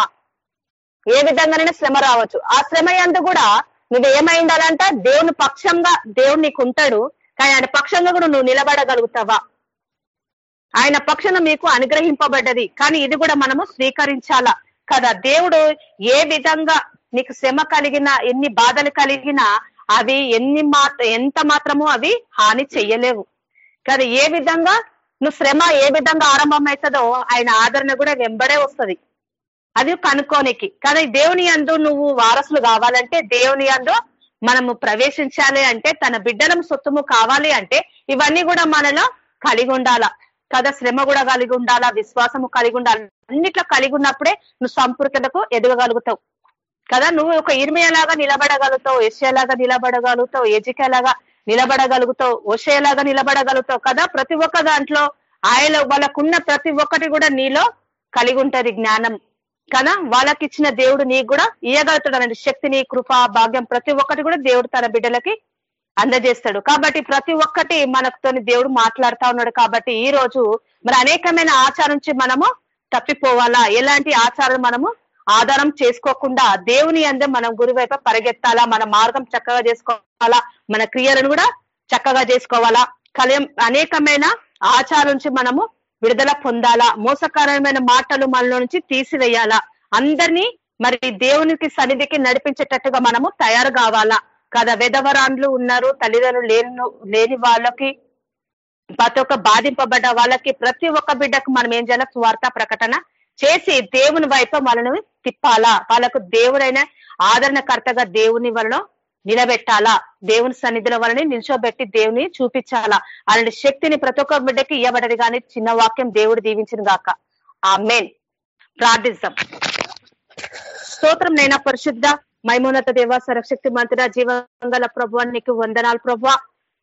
ఏ విధంగానైనా శ్రమ రావచ్చు. ఆ శ్రమ ఎందు కూడా నువ్వు ఏమైండాలంట దేవుని పక్షంగా దేవుడు నీకు ఉంటాడు కానీ ఆయన పక్షంగా కూడా నువ్వు నిలబడగలుగుతావా? ఆయన పక్షంగా మీకు అనుగ్రహింపబడ్డది. కానీ ఇది కూడా మనము స్వీకరించాలా? కదా దేవుడు ఏ విధంగా నీకు శ్రమ కలిగినా ఎన్ని బాధలు కలిగినా అవి ఎన్ని మాత్ర ఎంత మాత్రము అవి హాని చెయ్యలేవు. కదా ఏ విధంగా నువ్వు శ్రమ ఏ విధంగా ఆరంభమవుతుందో ఆయన ఆదరణ కూడా వెంబడే వస్తది. అది కనుక్కోనికి. కానీ దేవుని అందు నువ్వు వారసులు కావాలంటే దేవుని అందు మనము ప్రవేశించాలి అంటే తన బిడ్డలం సొత్తుము కావాలి అంటే ఇవన్నీ కూడా మనలో కలిగి ఉండాల. కదా శ్రమ కూడా కలిగి ఉండాలా విశ్వాసము కలిగి ఉండాలి. అన్నిట్లో కలిగి ఉన్నప్పుడే నువ్వు సంపూర్ణతకు ఎదగగలుగుతావు. కదా నువ్వు ఒక ఇర్మయలాగా నిలబడగలుగుతావు ఎషియాలాగా నిలబడగలుగుతావు ఎజికేలాగా నిలబడగలుగుతావు ఒషేలాగా నిలబడగలుగుతావు. కదా ప్రతి ఒక్క దాంట్లో ఆయన వాళ్ళకున్న ప్రతి ఒక్కటి కూడా నీలో కలిగి ఉంటది జ్ఞానం. కానీ వాళ్ళకి ఇచ్చిన దేవుడు నీకు కూడా ఇయ్యగలుగుతాడు అనే శక్తిని కృప భాగ్యం ప్రతి ఒక్కటి కూడా దేవుడు తన బిడ్డలకి అందజేస్తాడు. కాబట్టి ప్రతి ఒక్కటి మనతోని దేవుడు మాట్లాడుతా ఉన్నాడు కాబట్టి ఈ రోజు మరి అనేకమైన ఆచారం నుంచి మనము తప్పిపోవాలా? ఎలాంటి ఆచారాలు మనము ఆధారం చేసుకోకుండా దేవుని అందే మనం గురువైపు పరిగెత్తాలా? మన మార్గం చక్కగా చేసుకోవాలా? మన క్రియలను కూడా చక్కగా చేసుకోవాలా? కలయం అనేకమైన ఆచారం నుంచి మనము విడుదల పొందాలా? మోసకరమైన మాటలు మనలో నుంచి తీసివేయాలా? అందరినీ మరి దేవునికి సన్నిధికి నడిపించేటట్టుగా మనము తయారు కావాలా? కదా వెధవరాండ్లు ఉన్నారు తల్లిదండ్రులు లేని లేని వాళ్ళకి ప్రతి ఒక్క బాధింపబడ్డ వాళ్ళకి ప్రతి ఒక్క బిడ్డకు మనం ఏం చేయాలి? స్వార్థ ప్రకటన చేసి దేవుని వైపు వాళ్ళని తిప్పాలా? వాళ్ళకు దేవుడైన ఆదరణకర్తగా దేవుని వలన నిలబెట్టాలా? దేవుని సన్నిధిలో వాళ్ళని నిల్చోబెట్టి దేవుని చూపించాలా? అలాంటి శక్తిని ప్రతి ఒక్క బిడ్డకి ఇవ్వబడది కానీ చిన్న వాక్యం దేవుడు దీవించిన గాక. ఆ మెయిన్ ప్రార్థిస్తాం. స్తోత్రం నైనా పరిశుద్ధ మైమోన్నత దేవ సరశక్తి మంత్ర జీవంగల ప్రభు నీకు వందనాలు ప్రభు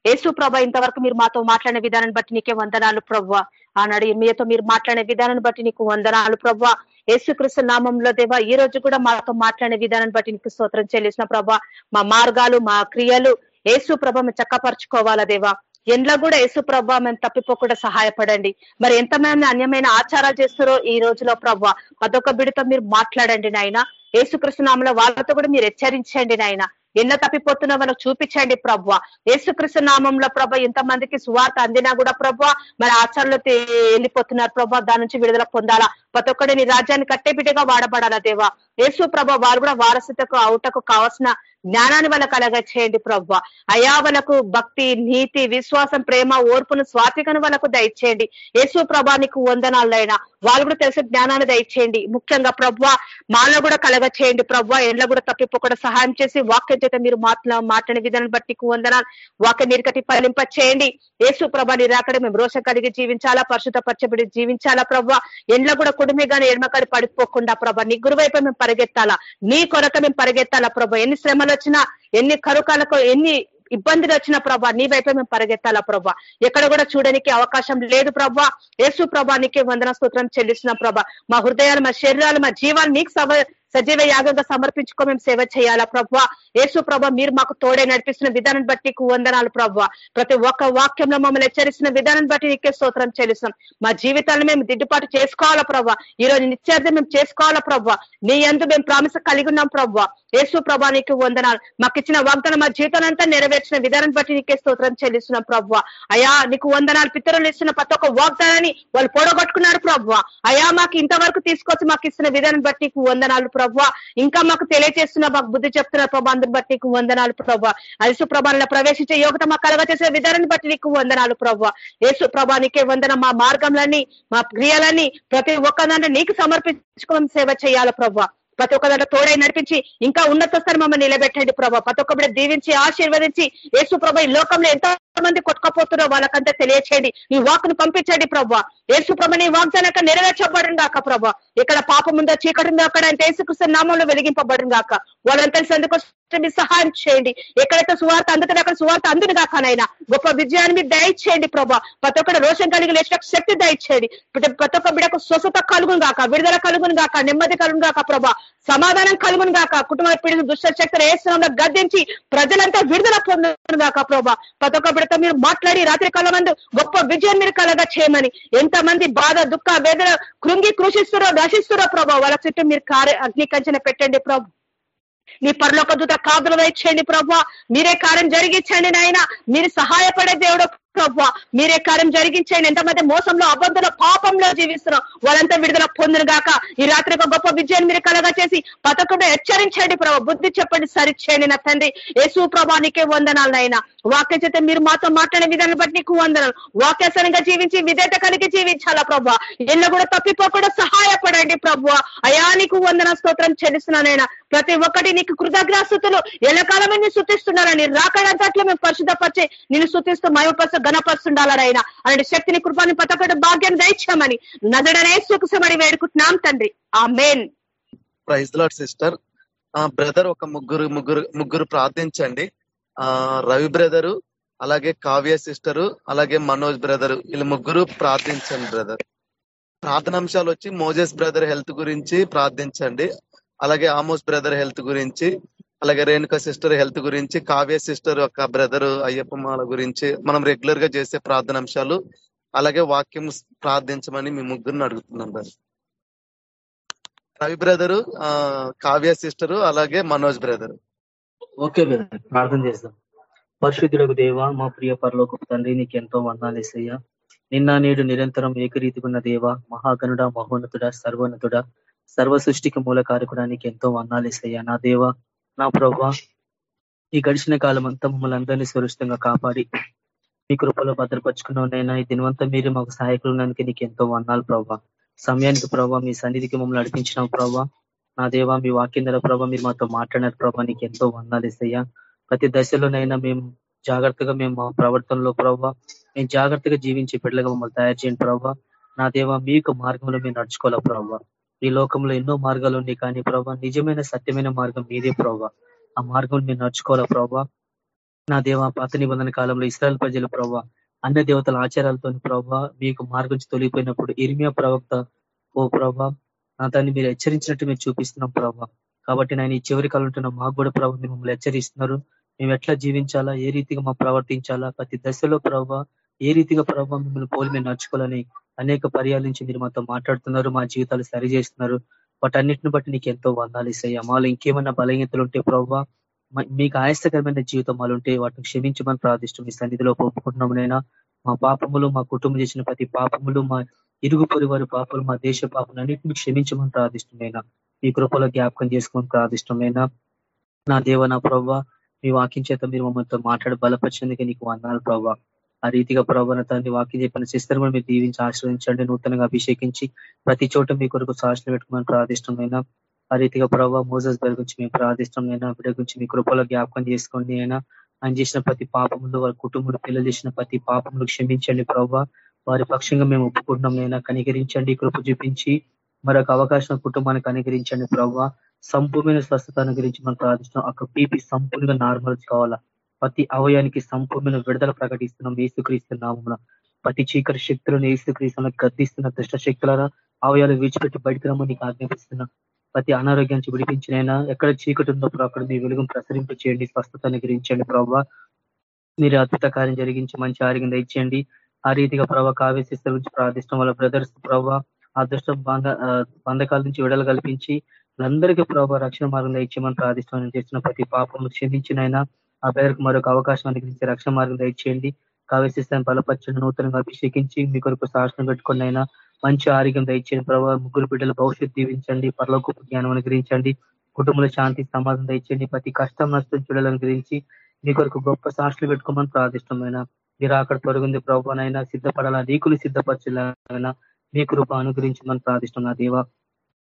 యేసు ప్రభ ఇంతవరకు మీరు మాతో మాట్లాడిన విధానాన్ని బట్టి నీకే వందనాలు ప్రభు ఆనాడు మీతో మీరు మాట్లాడిన విధానాన్ని బట్టి నీకు వందనాలు ప్రభు యేసుక్రీస్తు నామంలో దేవా ఈ రోజు కూడా మాతో మాట్లాడిన విధానాన్ని బట్టి నీకు స్తోత్రం చెల్లిసిన ప్రభా మా మార్గాలు మా క్రియలు ఏసు ప్రభ మేము చక్కపరుచుకోవాలా దేవా. ఎండ్లో కూడా యేసు ప్రభ మేము తప్పిపోకుండా సహాయపడండి. మరి ఎంతమంది అన్యమైన ఆచారాలు చేస్తారో ఈ రోజులో ప్రభ అదొక బిడితో మీరు మాట్లాడండి నాయన. ఏసుకృష్ణనామలో వాళ్ళతో కూడా మీరు హెచ్చరించండి నాయన. ఎన్న తప్పిపోతున్నా వాళ్ళకి చూపించండి ప్రభు. యేసుకృష్ణ నామంలో ప్రభ ఎంతమందికి సువార్త అందినా కూడా ప్రభు మరి ఆచారంలో వెళ్ళిపోతున్నారు ప్రభు దాని నుంచి విడుదల పొందాలా. ప్రతి ఒక్కటి నీ రాజ్యాన్ని కట్టే బిడ్డగా వాడబడాలా దేవా. యేసు ప్రభ వారు కూడా వారసతకు అవుటకు కావాల్సిన జ్ఞానాన్ని వాళ్ళకు కలగ చేయండి ప్రభా అయా వాళ్ళకు భక్తి నీతి విశ్వాసం ప్రేమ ఓర్పును స్వాతికను వాళ్ళకు దయచేయండి. యేసు ప్రభా నీకు వందనాలైనా వాళ్ళు కూడా తెలిసే జ్ఞానాన్ని దయచేయండి. ముఖ్యంగా ప్రభా మాలో కూడా కలగ చేయండి ప్రభా ఎండ్ల కూడా తప్పిపోకుండా సహాయం చేసి వాక్యం చేత మీరు మాట్లా మాట్లాడే విధానం బట్టి నీకు వందనాలు. వాక్యం మీరు కట్టి ఫలింప చేయండి యేసు ప్రభా నీ మేము రోషం కలిగి జీవించాలా? పరిశుద్ధ పరచబడి జీవించాలా ప్రభా ఎండ్ల కూడా కుడిమి కానీ ఎడమకడి పడిపోకుండా ప్రభా నీ గురువైపు మేము పరిగెత్తాలా? నీ కొరక మేము పరిగెత్తాలా ప్రభా ఎన్ని శ్రమలు వచ్చినా ఎన్ని కరుకాలకు ఎన్ని ఇబ్బందులు వచ్చిన ప్రభా నీ వైపే మేము పరిగెత్తాలా ప్రభా? ఎక్కడ కూడా చూడడానికి అవకాశం లేదు ప్రభా. యేసు ప్రభా నీకే వందన స్తోత్రం చెల్లిస్తున్న ప్రభా. మా హృదయాలు మా శరీరాలు మా జీవాలు నీకు సవ సజీవ యాగంగా సమర్పించుకో మేము సేవ చేయాలా ప్రభా? యేసు ప్రభా మీరు మాకు తోడే నడిపిస్తున్న విధానం బట్టి నీకు వందనాలు ప్రభా. ప్రతి ఒక్క వాక్యంలో మమ్మల్ని హెచ్చరిస్తున్న విధానం బట్టి నీకే స్తోత్రం చెల్లిస్తున్నాం. మా జీవితాలను మేము దిద్దుబాటు చేసుకోవాలా ప్రభా? ఈ రోజు నిత్యార్థం మేము చేసుకోవాలా ప్రభా? నీ ఎందు మేము ప్రామిస కలిగి ఉన్నాం ప్రభా. యేసు ప్రభా నీకు వందనాలు. మాకు ఇచ్చిన వాగ్దానం మా జీవితాలంతా నెరవేర్చిన విధానం బట్టి నీకే స్తోత్రం చెల్లిస్తున్నాం ప్రభావ అయా నీకు వందనాలు. పితరులు ఇస్తున్న ప్రతి ఒక్క వాగ్దానాన్ని వాళ్ళు పొడగొట్టుకున్నారు ప్రభా. అయా మాకు ఇంతవరకు తీసుకొచ్చి మాకు ఇస్తున్న విధానం బట్టి నీకు వందనాలు ప్రభా. ఇంకా మాకు తెలియజేస్తున్న మాకు బుద్ధి చెప్తున్న ప్రభా అందరి బట్టి నీకు వందనాలు ప్రభావ అరిసు ప్రభాలో ప్రవేశించే యోగత మాకు కలగ చేసే విధానాన్ని బట్టి నీకు వందనాలు ప్రభా. యేసు ప్రభా నీకే వందన. మా మార్గంలన్నీ మా క్రియలన్నీ ప్రతి ఒక్కదాన్ని నీకు సమర్పించుకోవడం సేవ చేయాలి ప్రభావ ప్రతి ఒక్క దాంట్లో తోడై నడిపించి ఇంకా ఉన్నత స్థానం మమ్మల్ని నిలబెట్టండి ప్రభా. ప్రతి ఒక్క బిడ్డ దీవించి ఆశీర్వదించి యేసు ప్రభా ఈ లోకంలో ఎంతో మంది కొట్టుకపోతున్నారో వాళ్ళకంతా తెలియచేయండి. నీ వాక్ను పంపించండి ప్రభా. యేసు ప్రభ నీ వాగ్దానక నెరవేర్చబడిన గాక ప్రభా. ఇక్కడ పాపం ఉందా చీకటి ఉందా అక్కడ ఆయన యేసుకృష్ణ నామంలో వెలిగింపబడిన గాక. వాళ్ళని సందుకు మీ సహాయం చేయండి. ఎక్కడైతే సువార్త అందుతుంది అక్కడ సువార్త అందుని కాకనైనా గొప్ప విజయాన్ని మీరు దయచేయండి ప్రభా. ప్రతి ఒక్కడ రోషం కలిగి లేచిన శక్తి దయచేయండి. ప్రతి ఒక్క బిడకు స్వస్థత కలుగును గాక విడుదల కలుగును కాక నెమ్మది కలుగును కాక ప్రభా. సమాధానం కలుగును గాక. కుటుంబ పీడిన దుష్ట శక్తులు ఏసునంలో గద్దించి ప్రజలంతా విడుదల పొందును గాక ప్రభా. ప్రతి ఒక్క బిడతో మీరు మాట్లాడి రాత్రి కాలం మందు గొప్ప విజయం మీరు కలగా చేయమని. ఎంతమంది బాధ దుఃఖ వేదన కృంగి కృషిస్తురో నశిస్తురో ప్రభా. వాళ్ళ చుట్టూ మీరు కార్య అగ్ని కంచెన పెట్టండి ప్రభు. నీ పరలోక దూత కాదులు వేయించండి ప్రభా. మీరే కార్యం జరిగించండి నాయన. మీరు సహాయపడే దేవుడు ప్రభా మీరే కార్యం జరిగించండి ఎంతమంది మోసంలో అబద్ధంలో పాపంలో జీవిస్తున్నాం వాళ్ళంతా విడుదల పొందును గాక. ఈ రాత్రి ఒక గొప్ప విజయాన్ని మీరు కలగా చేసి పథకంలో హెచ్చరించండి ప్రభా. బుద్ధి చెప్పండి సరిచేయండి నా తండ్రి. యేసు ప్రభా నీకే వందనాలు నాయన. వాక్య చేత మీరు మాతో మాట్లాడే విధానం బట్టి నీకు వందనాలు. వాక్యాసనంగా జీవించి విధేత కలిగి జీవించాలా ప్రభా? ఎన్న కూడా తప్పిపోకుండా సహాయపడండి ప్రభు. అయా నీకు వందన స్తోత్రం చెల్లిస్తున్నానైనా ప్రతి ఒక్కటి నీకు కృతజ్ఞాస్తుతులు. ఎల్లకాలమే నీ శుతిస్తున్నారని రాకడంతట్లో మేము పరిశుద్ధపరిచి నేను శుతిస్తూ మయపరుస్తూ గణపరుస్తుండాలనైనా అలాంటి శక్తిని కృపాన్ని పతకడం భాగ్యం దయచామని నదడనే సుఖసమని వేడుకుంటున్నాం తండ్రి. Amen praise Lord sister brother ఒక ముగ్గురు ముగ్గురు ముగ్గురు ప్రార్థించండి. ఆ రవి బ్రదరు అలాగే కావ్య సిస్టరు అలాగే మనోజ్ బ్రదర్ వీళ్ళు ముగ్గురు ప్రార్థించండి బ్రదర్ ప్రార్థనాంశాలు వచ్చి మోజెస్ బ్రదర్ హెల్త్ గురించి ప్రార్థించండి. అలాగే ఆమోస్ బ్రదర్ హెల్త్ గురించి అలాగే రేణుక సిస్టర్ హెల్త్ గురించి కావ్య సిస్టర్ ఒక బ్రదర్ అయ్యప్ప మాల గురించి మనం రెగ్యులర్గా చేసే ప్రార్థన అంశాలు అలాగే వాక్యం ప్రార్థించమని మీ ముగ్గురిని అడుగుతున్నాం brother Ravi brother Kavya sister అలాగే మనోజ్ బ్రదర్. ఓకే బ్రదర్ ప్రార్థన చేద్దాం. పరిశుద్ధులకు దేవ మా ప్రియ పరలోకపు తండ్రి నీకు ఎంతో వందాలు నిన్న నేడు నిరంతరం ఏకరీతికున్న ఉన్న దేవ మహాగనుడ మహోన్నతుడ సర్వోన్నతుడ సర్వ సృష్టికి మూల కారకుడానికి ఎంతో వందాలు నా దేవ నా ప్రభా ఈ గడిచిన కాలం అంతా మమ్మల్ని అందరినీ సురక్షితంగా కాపాడి మీ కృపలో భద్రపరుచుకున్నానైనా ఈ దినవంతా మీరు మాకు సహాయకులు నీకు ఎంతో వందాలు ప్రభా. సమయానికి ప్రభావ మీ సన్నిధికి మమ్మల్ని నడిపించినావు ప్రభా. నా దేవా మీ వాక్యం ధర ప్రభావ మీరు మాతో మాట్లాడినారు ప్రభా నీకు ఎంతో వందాలు ఇస్తాయా ప్రతి దశలోనైనా మేము జాగ్రత్తగా మేము మా ప్రవర్తనలో ప్రభావ మేము జాగ్రత్తగా జీవించి బిడ్డలుగా మమ్మల్ని తయారు చేయండి ప్రభావ నా దేవా మీ యొక్క మార్గంలో మేము నడుచుకోవాలా ప్రభావ ఈ లోకంలో ఎన్నో మార్గాలు ఉన్నాయి కానీ ప్రభావ నిజమైన సత్యమైన మార్గం మీదే ప్రభా. ఆ మార్గం నేను నడుచుకోవాలా ప్రభావ నా దేవ పాత నిబంధన కాలంలో ఇస్రాయల్ ప్రజలు ప్రభావ అన్ని దేవతల ఆచారాలతో ప్రభావ మీకు మార్గం తొలగిపోయినప్పుడు ఇర్మియా ప్రవక్త ఓ ప్రభా నా దాన్ని మీరు హెచ్చరించినట్టు మేము చూపిస్తున్నాం ప్రభావ కాబట్టి నేను ఈ చివరి కాలం ఉంటున్న మాకు కూడా ప్రభావ మిమ్మల్ని హెచ్చరిస్తున్నారు. మేము ఎట్లా జీవించాలా ఏ రీతిగా మా ప్రవర్తించాలా ప్రతి దశలో ప్రభావ ఏ రీతిగా ప్రభావ మిమ్మల్ని పోలి మేము నడుచుకోవాలని అనేక పర్యాల నుంచి మీరు మాతో మాట్లాడుతున్నారు మా జీవితాలు సరి చేస్తున్నారు. వాటన్నిటిని బట్టి నీకు ఎంతో వందాలు ఇస్తాయి. మాలో ఇంకేమైనా బలహీనతలు ఉంటే ప్రభావ మీకు ఆయాస్తకరమైన జీవితం మాలుంటే వాటిని క్షమించమని ప్రార్థిష్టం ఈ సన్నిధిలో ఒప్పుకుంటున్నామునైనా మా పాపములు మా కుటుంబం చేసిన ప్రతి పాపములు మా ఇరుగు పొరి వారి పాపలు మా దేశ పాపలు అన్నింటిని క్షమించమని ప్రార్థిష్టమైనా మీ కృపలో జ్ఞాపకం చేసుకోమని ప్రార్థిష్టమైనా నా దేవ నా ప్రవ్వ మీ వాక్యం చేత మీరు మమ్మల్తో మాట్లాడి బలపరిచేందుకే నీకు వందాలు ప్రభావ ఆ రీతిగా ప్రభావ తండ్రి వాక్యం చెప్పిన సిస్టర్ కూడా మీరు దీవించి ఆశ్రయించండి నూతనంగా అభిషేకించి ప్రతి చోట మీ కొరకు సాక్షులు పెట్టుకోమని ప్రార్థిష్టమైన ఆ రీతిగా ప్రభావ మోజస్ గారి గురించి మేము ప్రార్థిష్టమైనా బిడ్డ గురించి మీ కృపలో జ్ఞాపకం చేసుకోండి అయినా. ఆయన చేసిన ప్రతి పాపములు వారి కుటుంబంలో పిల్లలు చేసిన ప్రతి పాపములు క్షమించండి ప్రభావ వారి పక్షంగా మేము ఒప్పుకుంటున్నాం అయినా కనికరించండి కృప చూపించి మరొక అవకాశం కుటుంబానికి అనుగ్రహించండి ప్రభావ సంపూర్ణ స్వస్థత అనుగ్రహించి మనం ప్రార్థిస్తున్నాం. అక్కడ పీపీ సంపూర్ణంగా నార్మల్ కావాలా? ప్రతి అవయానికి సంపూర్ణ విడుదల ప్రకటిస్తున్నాం. ఏసుక్రీస్తున్నాము ప్రతి చీకటి శక్తులను ఏసుక్రీస్తున్న గద్దిస్తున్న దుష్ట శక్తులను అవయాలు విడిచిపెట్టి బయటకు రమ్మని నీకు ప్రతి అనారోగ్యానికి విడిపించినైనా ఎక్కడ చీకటి ఉందో అక్కడ మీ వెలుగును ప్రసరింప చేయండి. స్వస్థత అనుగ్రహించండి ప్రభావ మీరు అద్భుత కార్యం జరిగించి మంచి ఆరోగ్యం దయచేయండి. ఆ రీతిగా ప్రభావ కావ్యశిస్తుల గురించి ప్రార్థిష్టం వల్ల బ్రదర్స్ ప్రభావ ఆ దుష్ట బంధ బంధకాల నుంచి విడుదల కల్పించి అందరికీ ప్రభావ రక్షణ మార్గంలో ఇచ్చేయమని ప్రార్థిష్టం చేసిన ప్రతి పాపం క్షమించినైనా ఆ పేరుకు మరొక అవకాశం అనుగ్రహించి రక్షణ మార్గం దయచేయండి. కావేశిస్తాన్ని బలపరచండి నూతనంగా అభిషేకించి మీ కొరకు సాహసం పెట్టుకుని అయినా మంచి ఆరోగ్యం దయచేయండి. ప్రభావ ముగ్గురు బిడ్డల భవిష్యత్తు దీవించండి. పరలోక జ్ఞానం అనుగ్రహించండి. కుటుంబంలో శాంతి సమాధానం దయచేయండి. ప్రతి కష్టం నష్టం చూడాలని గురించి మీ కొరకు గొప్ప సాక్షులు పెట్టుకోమని ప్రార్థిష్టమైన మీరు అక్కడ తొలగింది ప్రభావనైనా సిద్ధపడాలా? నీకులు సిద్ధపరచాలైనా మీ కృప అనుగ్రహించమని ప్రార్థిష్టం నా దేవ.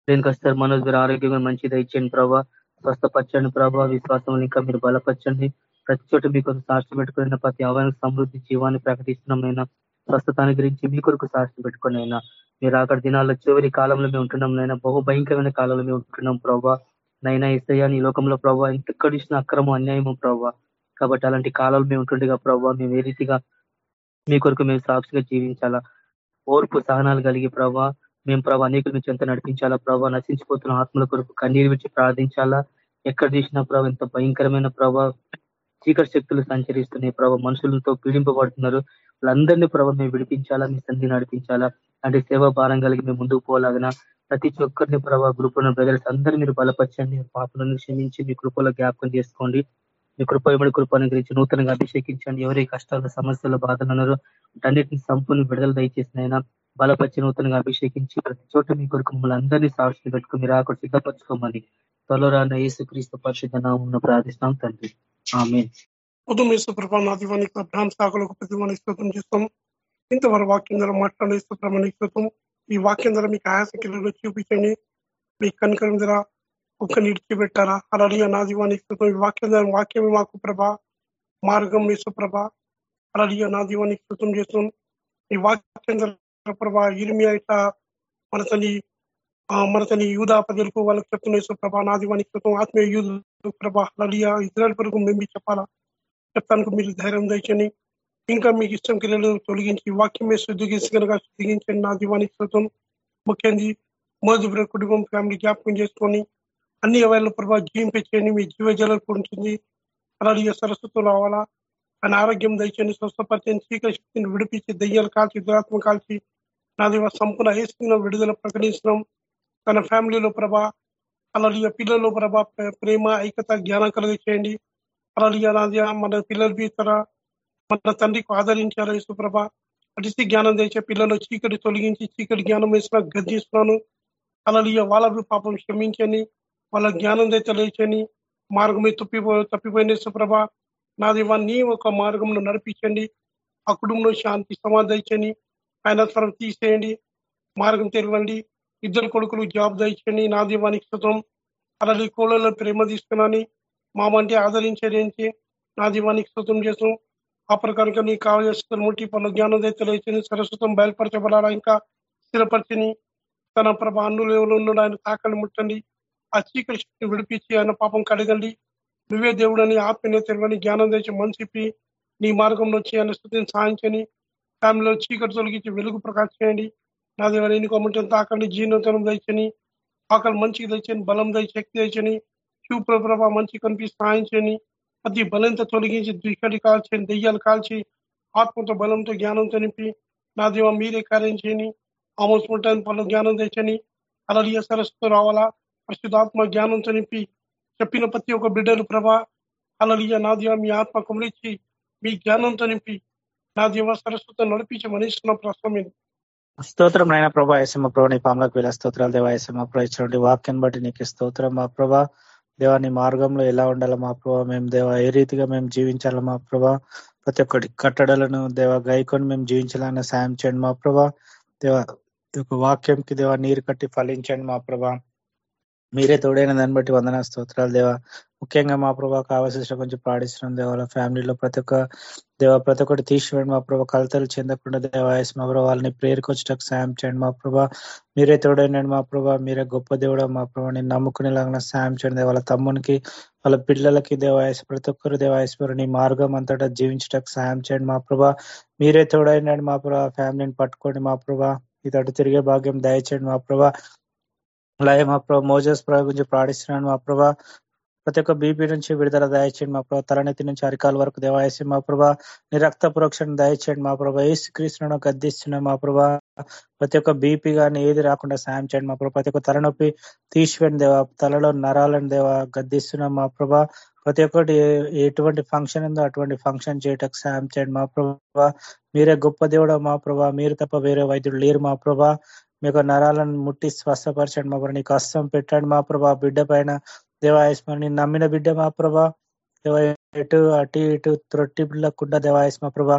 దేనికొస్తారు మనోజ్ మీరు ఆరోగ్యంగా మంచి ఇచ్చేయండి ప్రభావ స్వస్థపరచండి ప్రభావ విశ్వాసం ఇంకా మీరు బలపరచండి. ప్రతి చోట మీకు సాక్షి పెట్టుకున్న ప్రతి అవయానికి సమృద్ధి జీవాన్ని ప్రకటిస్తున్నామైనా స్వస్థతాన్ని గురించి మీ కొరకు సాక్షి పెట్టుకుని అయినా మీరు అక్కడ దినాల్లో చివరి కాలంలో మేము ఉంటున్నాం నైనా బహు భయంకరమైన కాలంలో మేము ఉంటున్నాం ప్రభావ నైనా ఇస్తయ్యా ఈ లోకంలో ప్రభావ ఇచ్చిన అక్రమం అన్యాయము ప్రభావ కాబట్టి అలాంటి కాలాలు మేము ఉంటుండగా ప్రభావ మేము ఏ రీతిగా మీ కొరకు మేము సాక్షిగా జీవించాలా? ఓర్పు సహనాలు కలిగి ప్రభావ మేము ప్రభావ అనేకుల నుంచి ఎంత నడిపించాలా? ప్రభావ నశించిపోతున్న ఆత్మల కొరకు కన్నీరు విడిచి ప్రార్థించాలా? ఎక్కడ చూసినా ప్రభావ ఎంత భయంకరమైన ప్రభావ చీకటి శక్తులు సంచరిస్తున్నాయి. ప్రభావ మనుషులతో పీడింపబడుతున్నారు. వాళ్ళందరినీ ప్రభావ మేము విడిపించాలా? మీ సంధి నడిపించాలా? అంటే సేవా భారం కలిగి మేము ముందుకు పోలాగిన? ప్రతి ఒక్కరిని ప్రభావ గ్రూప్ ఉన్న బ్రదర్స్ అందరూ మీరు బలపరచండి. పాపలను క్షమించి మీ కృపలో జ్ఞాపకం చేసుకోండి. మీ కృప ఇవ్వడి కృపను గురించి నూతనంగా అభిషేకించండి. ఎవరి కష్టాలు సమస్యలు బాధలు ఉన్నారో అన్నింటిని సంపూర్ణ విడుదల దయచేసినైనా బలపరిచి నూతనంగా అభిషేకించి ప్రతి చోట మీ కొరకు మమ్మల్ని అందరినీ సాక్షి పెట్టుకుని మీరు ఆకు సిద్ధపరచుకోమని త్వరలో రాన్న క్రీస్తు పరిశుద్ధ నామం ప్రార్థిస్తాం తండ్రి. ఆమె ఉదమేశ్వ అబ్రాహం సాగులకు ప్రతిమని స్తోత్రం చేస్తాం ఇంతవరకు వాక్యం ద్వారా మాట్లాడే సుప్రమణి స్తోత్రం. ఈ వాక్యం ద్వారా మీకు ఆయాసకిలో చూపించండి. మీ కనుకరం ద్వారా కుక్క నిడిచిపెట్టారా నా నాదివానికి స్తోత్రం. ఈ వాక్యం ద్వారా వాక్యమే మాకు ప్రభ. మార్గం ప్రభ నా నాదివానికి స్తోత్రం చేస్తాం ఈ వాక్యం ద్వారా ప్రభ ఇరిమియా ఇట్లా మన తల్లి మన తల్లి యూదా ప్రజలకు వాళ్ళకి చెప్తున్న ప్రభా నాదివానికి స్తోత్రం ఆత్మీయ యూదు ప్రభా అలాగే ఇజ్రాయల్ వరకు మేము చెప్పాలా? చెప్తానికి మీరు ధైర్యం దని ఇంకా మీకు ఇష్టం క్రియలు తొలగించి వాక్యమే శుద్ధిగించి కనుక శుద్ధిగించండి నా దీవానికి శృతం ముఖ్యంగా మోజుబ్ర కుటుంబం ఫ్యామిలీ జ్ఞాపకం చేసుకొని అన్ని అవైల ప్రభా జీవింపచేయండి మీ జీవ జల ఉంటుంది అలాగే సరస్వతం రావాలా? ఆయన ఆరోగ్యం దయచేయండి స్వస్థపరిచని చీకటి శక్తిని విడిపించి దయ్యాలు కాల్చి దురాత్మ కాల్చి నా దేవ సంపూర్ణ వేసుకున్న విడుదల ప్రకటించడం తన ఫ్యామిలీలో ప్రభా అలాగే పిల్లల్లో ప్రభా ప్రేమ ఐక్యత జ్ఞానం కలిగి చేయండి. అలాగే మన పిల్లలు ఇతర మన తండ్రికి ఆదరించారు యేసుప్రభ అడిసి జ్ఞానం తెచ్చే పిల్లలు చీకటి తొలగించి చీకటి జ్ఞానం వేసిన గర్జిస్తున్నాను అలాగే వాళ్ళ పాపం క్షమించని వాళ్ళ జ్ఞానం తెచ్చలేచని మార్గమే తప్పిపో తప్పిపోయిన యేసుప్రభ నాది నీ ఒక మార్గంలో నడిపించండి. ఆ కుటుంబంలో శాంతి సమాధించండి ఆయన స్వరం తీసేయండి మార్గం తెరవండి. ఇద్దరు కొడుకులు జాబ్ దయచేయండి నా దీవానికి సుతం అలాగే కోళ్ళలో ప్రేమ తీసుకున్నాని మామంటే ఆదరించేదేంటి? నా దీవానికి సుతం చేసాం ఆ ప్రకారంగా నీకు కావలసిన ముట్టి పనులు జ్ఞానం తెలియచని సరస్వతం బయలుపరచబడాలా? ఇంకా స్థిరపరిచని తన ప్రభ అన్నులు ఉన్నాడు ఆయన తాకని ముట్టండి. ఆ చీకటి శక్తిని విడిపించి ఆయన పాపం కడగండి. నువ్వే దేవుడని ఆత్మీయ తెలివని జ్ఞానం తెచ్చి మనిషిపి నీ మార్గంలో వచ్చి ఆయన స్థుతిని సాధించని ఫ్యామిలీలో చీకటి తొలగించి వెలుగు ప్రకాశం చేయండి. నా దగ్గర కొమ్మంటే తాకండి. జీర్ణోత్తరం దయచని ఆకలి మంచికి తెచ్చని బలం దయ శక్తి తెచ్చని ప్రభావ మంచి కనిపిస్తూ సాయించని ప్రతి బలంతో తొలగించి దుఃఖడి కాల్చని దెయ్యాలు కాల్చి ఆత్మతో బలంతో జ్ఞానంతో నింపి నా దేవ మీరే కార్యం చేయని ఆమోసుకుంటాను పనులు జ్ఞానం తెచ్చని అలలియ సరస్సుతో రావాలా? పరిశుద్ధాత్మ జ్ఞానంతో నింపి చెప్పిన ప్రతి ఒక్క బిడ్డలు ప్రభా అలలియ నా దేవ మీ ఆత్మ కుమరించి మీ జ్ఞానంతో నింపి నా దేవ సరస్వతో నడిపించి ప్రశ్న స్తోత్రం నాయన ప్రభా ఎసమ్మ ప్రభా నీ పాములకు వెళ్ళ స్తోత్రాలు దేవా ఎసమ్మ ప్రభా ఇచ్చినటువంటి వాక్యం బట్టి నీకు స్తోత్రం మా ప్రభా. దేవా నీ మార్గంలో ఎలా ఉండాలి మా ప్రభా మేము దేవా ఏ రీతిగా మేము జీవించాలి మా ప్రభా. ప్రతి ఒక్కటి కట్టడలను దేవా గైకొని మేము జీవించాలని సాయం చేయండి మా ప్రభా. దేవా వాక్యంకి దేవా నీరు కట్టి ఫలించండి మా ప్రభా. మీరే తోడైన దాన్ని బట్టి వందన స్తోత్రాలు దేవా. ముఖ్యంగా మా ప్రభా కావాల్సిన కొంచెం పాడిస్తున్నాం దేవాల ఫ్యామిలీలో ప్రతి ఒక్క దేవ ప్రతి ఒక్కటి తీసివేయండి మా ప్రభా కలతలు చెందకుండా దేవాయస్ మా ప్రభా వాళ్ళని ప్రేరుకొచ్చటకు సాయం చేయండి మా ప్రభా మీరే తోడైనాడు మా ప్రభా మీరే గొప్ప దేవుడు మా ప్రభా నేను నమ్ముకునేలాగా సాయం చేయండి వాళ్ళ తమ్మునికి వాళ్ళ పిల్లలకి దేవాయస్ ప్రతి ఒక్కరు దేవాయస్వరు నీ మార్గం అంతటా జీవించటకు సాయం చేయండి మా ప్రభా మీరే తోడైనాడు మా ప్రభా ఫ్యామిలీని పట్టుకోండి మా ప్రభా ఇతడు తిరిగే భాగ్యం దయచేయండి మా ప్రభా అలాగే మా ప్రభా మోజస్ ప్రభా గురించి ప్రాణిస్తున్నాను మా ప్రభా ప్రతి ఒక్క బీపీ నుంచి విడుదల దయచేయండి మా ప్రభా తలనెత్తి నుంచి అరికాల వరకు దేవాయసి మా ప్రభా నిరక్త పురోక్షణ దయచేయండి మా ప్రభా ఏసు క్రీస్తులను గద్దిస్తున్నాం మా ప్రభా ప్రతి ఒక్క బీపీ గాని ఏది రాకుండా సాయం చేయండి మా ప్రభా ప్రతి ఒక్క తలనొప్పి తీసివేయండి దేవా తలలో నరాలను దేవా గద్దిస్తున్నాం మా ప్రభా ప్రతి ఒక్కటి ఎటువంటి ఫంక్షన్ ఉందో అటువంటి ఫంక్షన్ చేయటకు సాయం చేయండి మా ప్రభా మీరే గొప్ప దేవుడు మా ప్రభా మీరు తప్ప వేరే వైద్యుడు లేరు మా ప్రభా మీకు నరాలను ముట్టి స్వస్థపరచండి మా ప్రభా నీకు అస్తం పెట్టండి మా ప్రభా బిడ్డ పైన దేవాయస్మని నమ్మిన బిడ్డ మా ప్రభా. దేవ ఎటు అటు ఇటు త్రొట్టి పిల్లకుండా దేవాయస్మ ప్రభా.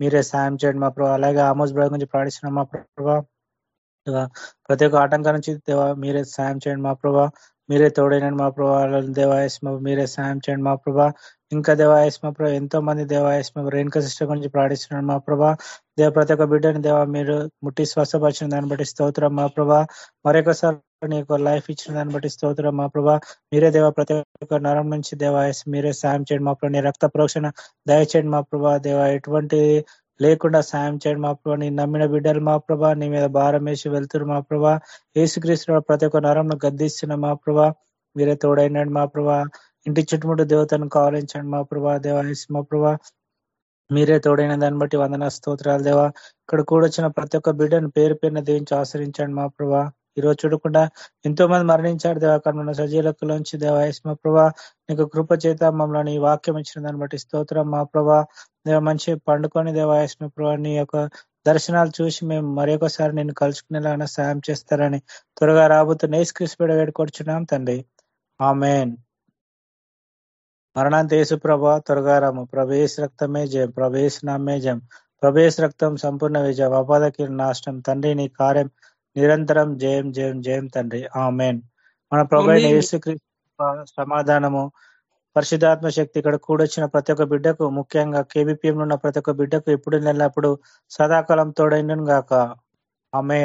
మీరే సాయం చేయండి మా ప్రభా. అలాగే ఆమోస్ బ్రదర్ గురించి ప్రాణిస్తున్నాం మా ప్రభా. ప్రతి ఒక్క ఆటంకం నుంచి దేవా మీరే సాయం చేయండి మా ప్రభా. మీరే తోడైనండి మా ప్రభా దేవాయస్మ మీరే సాయం చేయండి మా ప్రభా. ఇంకా దేవాయస్మ ప్రభా ఎంతో మంది దేవాయస్మ రేణుక సిస్టర్ గురించి ప్రార్థిస్తున్నాడు మా ప్రభా. దేవ ప్రతి ఒక్క బిడ్డని దేవా మీరు ముట్టి స్వస్థపరిచిన దాన్ని బట్టి స్తోత్రం మా ప్రభా. మరొకసారి నీకు లైఫ్ ఇచ్చిన దాన్ని బట్టి స్తోత్రం మా ప్రభా. మీరే దేవ ప్రతి ఒక్క నరం నుంచి దేవాయస్ మీరే సాయం చేయండి మా ప్రభా. నీ రక్త ప్రోక్షణ దయచేయండి మా ప్రభా. దేవ ఎటువంటి లేకుండా సాయం చేయండి మా ప్రభా నీ నమ్మిన బిడ్డలు మా ప్రభా నీ మీద భారం వేసి వెళ్తున్నారు మా ప్రభా ఏసుక్రీస్తు ప్రతి ఒక్క నరంను గద్దిస్తున్న మా ప్రభా మీరే తోడైనాడు మా ప్రభా ఇంటి చుట్టుముట్టు దేవతను కావలించండి మా ప్రభా దేవాసి మా ప్రభా మీరే తోడైన దాన్ని బట్టి వందన స్తోత్రాలు దేవా ఇక్కడ కూడొచ్చిన ప్రతి ఒక్క బిడ్డను పేరు పేరున దేవించి ఆశ్రయించండి మా ప్రభా ఈరోజు చూడకుండా ఎంతో మంది మరణించారు దేవాకరణ సజీలకులోంచి దేవాయస్మ ప్రభా నీకు కృప చేత మమ్మల్ని వాక్యం ఇచ్చిన దాన్ని బట్టి స్తోత్రం మా ప్రభా దేవ మంచి పండుకొని దేవాయస్మ ప్రభా నీ యొక్క దర్శనాలు చూసి మేము మరొకసారి నేను కలుసుకునేలాగా సాయం చేస్తారని త్వరగా రాబోతున్న నేస్క్రిస్పేడ వేడుకొచ్చున్నాం తండ్రి. ఆమెన్. మరణాంత యేసు ప్రభ త్వరగా రాము. ప్రవేశ రక్తమే జయం. ప్రవేశ నామే జయం. ప్రవేశ రక్తం సంపూర్ణ విజయం. అపాదకి నాశనం. తండ్రి నీ కార్యం నిరంతరం జయం జయం జయం తండ్రి. ఆమెన్. మన ప్రభు యేసుక్రీస్తు సమాధానము పరిశుధాత్మ శక్తి ఇక్కడ కూడొచ్చిన ప్రతి ఒక్క బిడ్డకు ముఖ్యంగా కేబిపిఎం ఉన్న ప్రతి ఒక్క బిడ్డకు ఎప్పుడు నెలప్పుడు సదాకాలం తోడైన గాక ఆమె